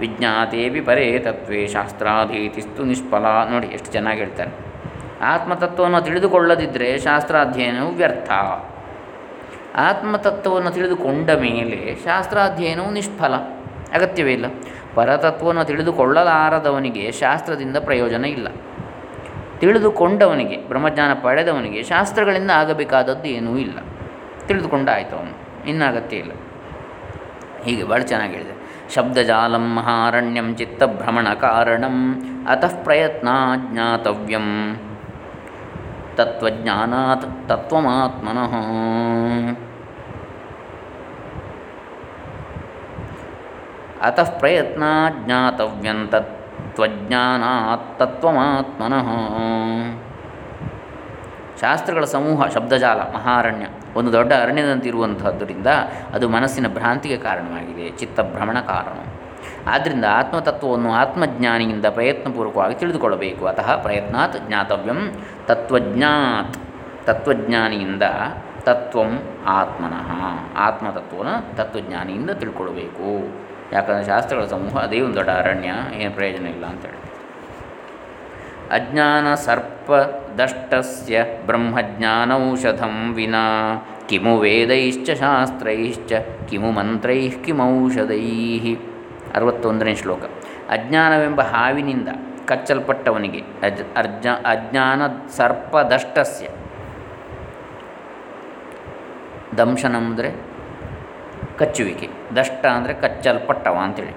ವಿಜ್ಞಾತೇಪಿ ಪರೇ ತತ್ವೇ ಶಾಸ್ತ್ರಾಧೀತಿಸ್ತು ನಿಷ್ಫಲ. ನೋಡಿ ಎಷ್ಟು ಚೆನ್ನಾಗಿ ಹೇಳ್ತಾರೆ. ಆತ್ಮತತ್ವವನ್ನು ತಿಳಿದುಕೊಳ್ಳದಿದ್ದರೆ ಶಾಸ್ತ್ರಾಧ್ಯಯನವು ವ್ಯರ್ಥ. ಆತ್ಮತತ್ವವನ್ನು ತಿಳಿದುಕೊಂಡ ಮೇಲೆ ಶಾಸ್ತ್ರಾಧ್ಯಯನವು ನಿಷ್ಫಲ. ಅಗತ್ಯವೇ ಇಲ್ಲ. ಪರತತ್ವವನ್ನು ತಿಳಿದುಕೊಳ್ಳಲಾರದವನಿಗೆ ಶಾಸ್ತ್ರದಿಂದ ಪ್ರಯೋಜನ ಇಲ್ಲ. ತಿಳಿದುಕೊಂಡವನಿಗೆ, ಬ್ರಹ್ಮಜ್ಞಾನ ಪಡೆದವನಿಗೆ ಶಾಸ್ತ್ರಗಳಿಂದ ಆಗಬೇಕಾದದ್ದು ಏನೂ ಇಲ್ಲ. ತಿಳಿದುಕೊಂಡಾಯಿತು ಅವನು. ಇನ್ನು ಅಗತ್ಯ ಇಲ್ಲ. ಹೀಗೆ ಭಾಳ ಚೆನ್ನಾಗಿ ಹೇಳಿದೆ. ಶಬ್ದಜಾಲಂ ಮಹಾರಣ್ಯಂ ಚಿತ್ತಭ್ರಮಣ ಕಾರಣಂ ಅತಃ ಪ್ರಯತ್ನ ಜ್ಞಾತವ್ಯಂ ತತ್ವಜ್ಞಾನಾತ್ ತತ್ವಮಾತ್ಮನಃ ಅತಃ ಪ್ರಯತ್ನ ಜ್ಞಾತವ್ಯಂ ತತ್ವಜ್ಞಾನಾತ್ ತತ್ವಮಾತ್ಮನಃ. ಶಾಸ್ತ್ರಗಳ ಸಮೂಹ ಶಬ್ದಜಾಲ, ಮಹಾರಣ್ಯ, ಒಂದು ದೊಡ್ಡ ಅರಣ್ಯದಂತಿರುವಂಥದ್ದರಿಂದ ಅದು ಮನಸ್ಸಿನ ಭ್ರಾಂತಿಗೆ ಕಾರಣವಾಗಿದೆ ಚಿತ್ತಭ್ರಮಣ ಕಾರಣ. ಆದ್ದರಿಂದ ಆತ್ಮತತ್ವವನ್ನು ಆತ್ಮಜ್ಞಾನಿಯಿಂದ ಪ್ರಯತ್ನಪೂರ್ವಕವಾಗಿ ತಿಳಿದುಕೊಳ್ಳಬೇಕು. ಅತಃ ಪ್ರಯತ್ನಾತ್ ಜ್ಞಾತವ್ಯಂ ತತ್ವಜ್ಞಾತ್, ತತ್ವಜ್ಞಾನಿಯಿಂದ ತತ್ವಂ ಆತ್ಮನಃ. ಆತ್ಮತತ್ವನ ತತ್ವಜ್ಞಾನಿಯಿಂದ ತಿಳ್ಕೊಳ್ಬೇಕು. ಯಾಕಂದರೆ ಶಾಸ್ತ್ರಗಳ ಸಮೂಹ ಅದೇ ಒಂದು ದೊಡ್ಡ ಅರಣ್ಯ, ಏನು ಪ್ರಯೋಜನ ಇಲ್ಲ ಅಂತೇಳಿ ಅಜ್ಞಾನ ಸರ್ಪದಷ್ಟಸ್ಯ ಬ್ರಹ್ಮಜ್ಞಾನೌಷಧಂ ವಿನಾ, ಕಿಮು ವೇದೈಶ್ಚ ಶಾಸ್ತ್ರೈಶ್ಚ, ಕಿಮು ಮಂತ್ರೈಃ ಕಿಮೌಷಧೈ ಅರವತ್ತೊಂದನೇ ಶ್ಲೋಕ. ಅಜ್ಞಾನವೆಂಬ ಹಾವಿನಿಂದ ಕಚ್ಚಲ್ಪಟ್ಟವನಿಗೆ ಅಜ್, ಅರ್ಜ, ಅಜ್ಞಾನ ಸರ್ಪದಷ್ಟಸ್ಯ. ದಂಶನ ಅಂದರೆ ಕಚ್ಚುವಿಕೆ. ದಷ್ಟ ಅಂದರೆ ಕಚ್ಚಲ್ಪಟ್ಟವ ಅಂತೇಳಿ.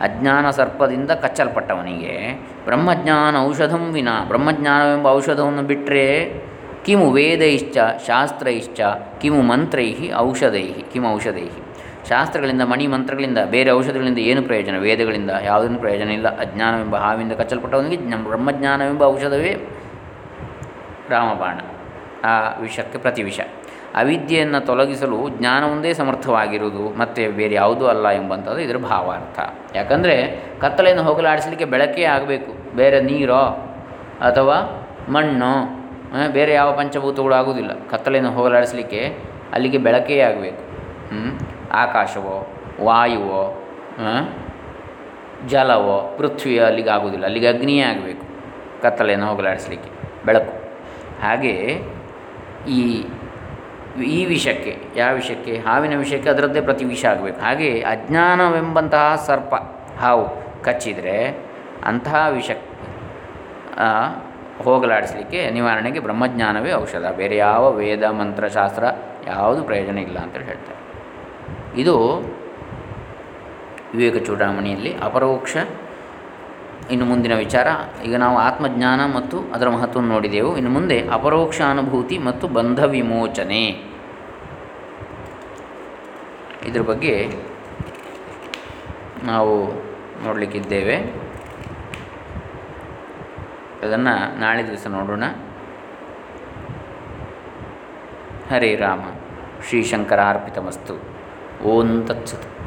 ಅಜ್ಞಾನ ಸರ್ಪದಿಂದ ಕಚ್ಚಲ್ಪಟ್ಟವನಿಗೆ ಬ್ರಹ್ಮಜ್ಞಾನ ಔಷಧಂ ವಿನ. ಬ್ರಹ್ಮಜ್ಞಾನವೆಂಬ ಔಷಧವನ್ನು ಬಿಟ್ಟರೆ ಕಿಮು ವೇದೈಶ್ಚ, ಶಾಸ್ತ್ರೈಶ್ಚ, ಕಿಮು ಮಂತ್ರೈ ಔಷಧೈ ಕಿಮ ಔಷಧೈ ಶಾಸ್ತ್ರಗಳಿಂದ, ಮಣಿ ಮಂತ್ರಗಳಿಂದ, ಬೇರೆ ಔಷಧಗಳಿಂದ ಏನು ಪ್ರಯೋಜನ? ವೇದಗಳಿಂದ ಯಾವುದನ್ನು ಪ್ರಯೋಜನ ಇಲ್ಲ. ಅಜ್ಞಾನವೆಂಬ ಹಾವಿಂದ ಕಚ್ಚಲ್ಪಟ್ಟವನಿಗೆ ಜ್ಞ, ಬ್ರಹ್ಮಜ್ಞಾನವೆಂಬ ಔಷಧವೇ ರಾಮಬಾಣ. ಆ ವಿಷಕ್ಕೆ ಪ್ರತಿ ವಿಷ. ಅವಿದ್ಯೆಯನ್ನು ತೊಲಗಿಸಲು ಜ್ಞಾನ ಒಂದೇ ಸಮರ್ಥವಾಗಿರುವುದು ಮತ್ತು ಬೇರೆ ಯಾವುದೂ ಅಲ್ಲ ಎಂಬಂಥದ್ದು ಇದರ ಭಾವಾರ್ಥ. ಯಾಕಂದರೆ ಕತ್ತಲೆಯನ್ನು ಹೋಗಲಾಡಿಸಲಿಕ್ಕೆ ಬೆಳಕೇ ಆಗಬೇಕು. ಬೇರೆ ನೀರೋ ಅಥವಾ ಮಣ್ಣು ಬೇರೆ ಯಾವ ಪಂಚಭೂತಗಳು ಆಗುವುದಿಲ್ಲ. ಕತ್ತಲೆಯನ್ನು ಹೋಗಲಾಡಿಸಲಿಕ್ಕೆ ಅಲ್ಲಿಗೆ ಬೆಳಕೇ ಆಗಬೇಕು. ಆಕಾಶವೋ, ವಾಯುವೋ ಜಲವೋ, ಪೃಥ್ವಿಯೋ ಅಲ್ಲಿಗೆ ಆಗುವುದಿಲ್ಲ. ಅಲ್ಲಿಗೆ ಅಗ್ನಿಯೇ ಆಗಬೇಕು ಕತ್ತಲೆಯನ್ನು ಹೋಗಲಾಡಿಸಲಿಕ್ಕೆ, ಬೆಳಕು. ಹಾಗೆ ಈ ಈ ವಿಷಕ್ಕೆ ಯಾವ ವಿಷಕ್ಕೆ, ಹಾವಿನ ವಿಷಯಕ್ಕೆ ಅದರದ್ದೇ ಪ್ರತಿ ವಿಷ ಆಗಬೇಕು. ಹಾಗೆ ಅಜ್ಞಾನವೆಂಬಂತಹ ಸರ್ಪ, ಹಾವು ಕಚ್ಚಿದರೆ ಅಂತಹ ವಿಷ ಹೋಗಲಾಡಿಸಲಿಕ್ಕೆ ನಿವಾರಣೆಗೆ ಬ್ರಹ್ಮಜ್ಞಾನವೇ ಔಷಧ. ಬೇರೆ ಯಾವ ವೇದ ಮಂತ್ರಶಾಸ್ತ್ರ ಯಾವುದು ಪ್ರಯೋಜನ ಇಲ್ಲ ಅಂತೇಳಿ ಹೇಳ್ತಾರೆ. ಇದು ವಿವೇಕ ಚೂಡಾಮಣಿಯಲ್ಲಿ ಅಪರೋಕ್ಷ ಇನ್ನು ಮುಂದಿನ ವಿಚಾರ, ಈಗ ನಾವು ಆತ್ಮಜ್ಞಾನ ಮತ್ತು ಅದರ ಮಹತ್ವವನ್ನು ನೋಡಿದೆವು. ಇನ್ನು ಮುಂದೆ ಅಪರೋಕ್ಷ ಅನುಭೂತಿ ಮತ್ತು ಬಂಧ ವಿಮೋಚನೆ. ಇದ್ರ ಬಗ್ಗೆ ನಾವು ನೋಡಲಿಕ್ಕಿದ್ದೇವೆ. ಅದನ್ನು ನಾಳೆ ದಿವಸ ನೋಡೋಣ. ಹರೇ ರಾಮ ಶ್ರೀಶಂಕರ ಅರ್ಪಿತಮಸ್ತು ಓಂ ತತ್ಸತ್.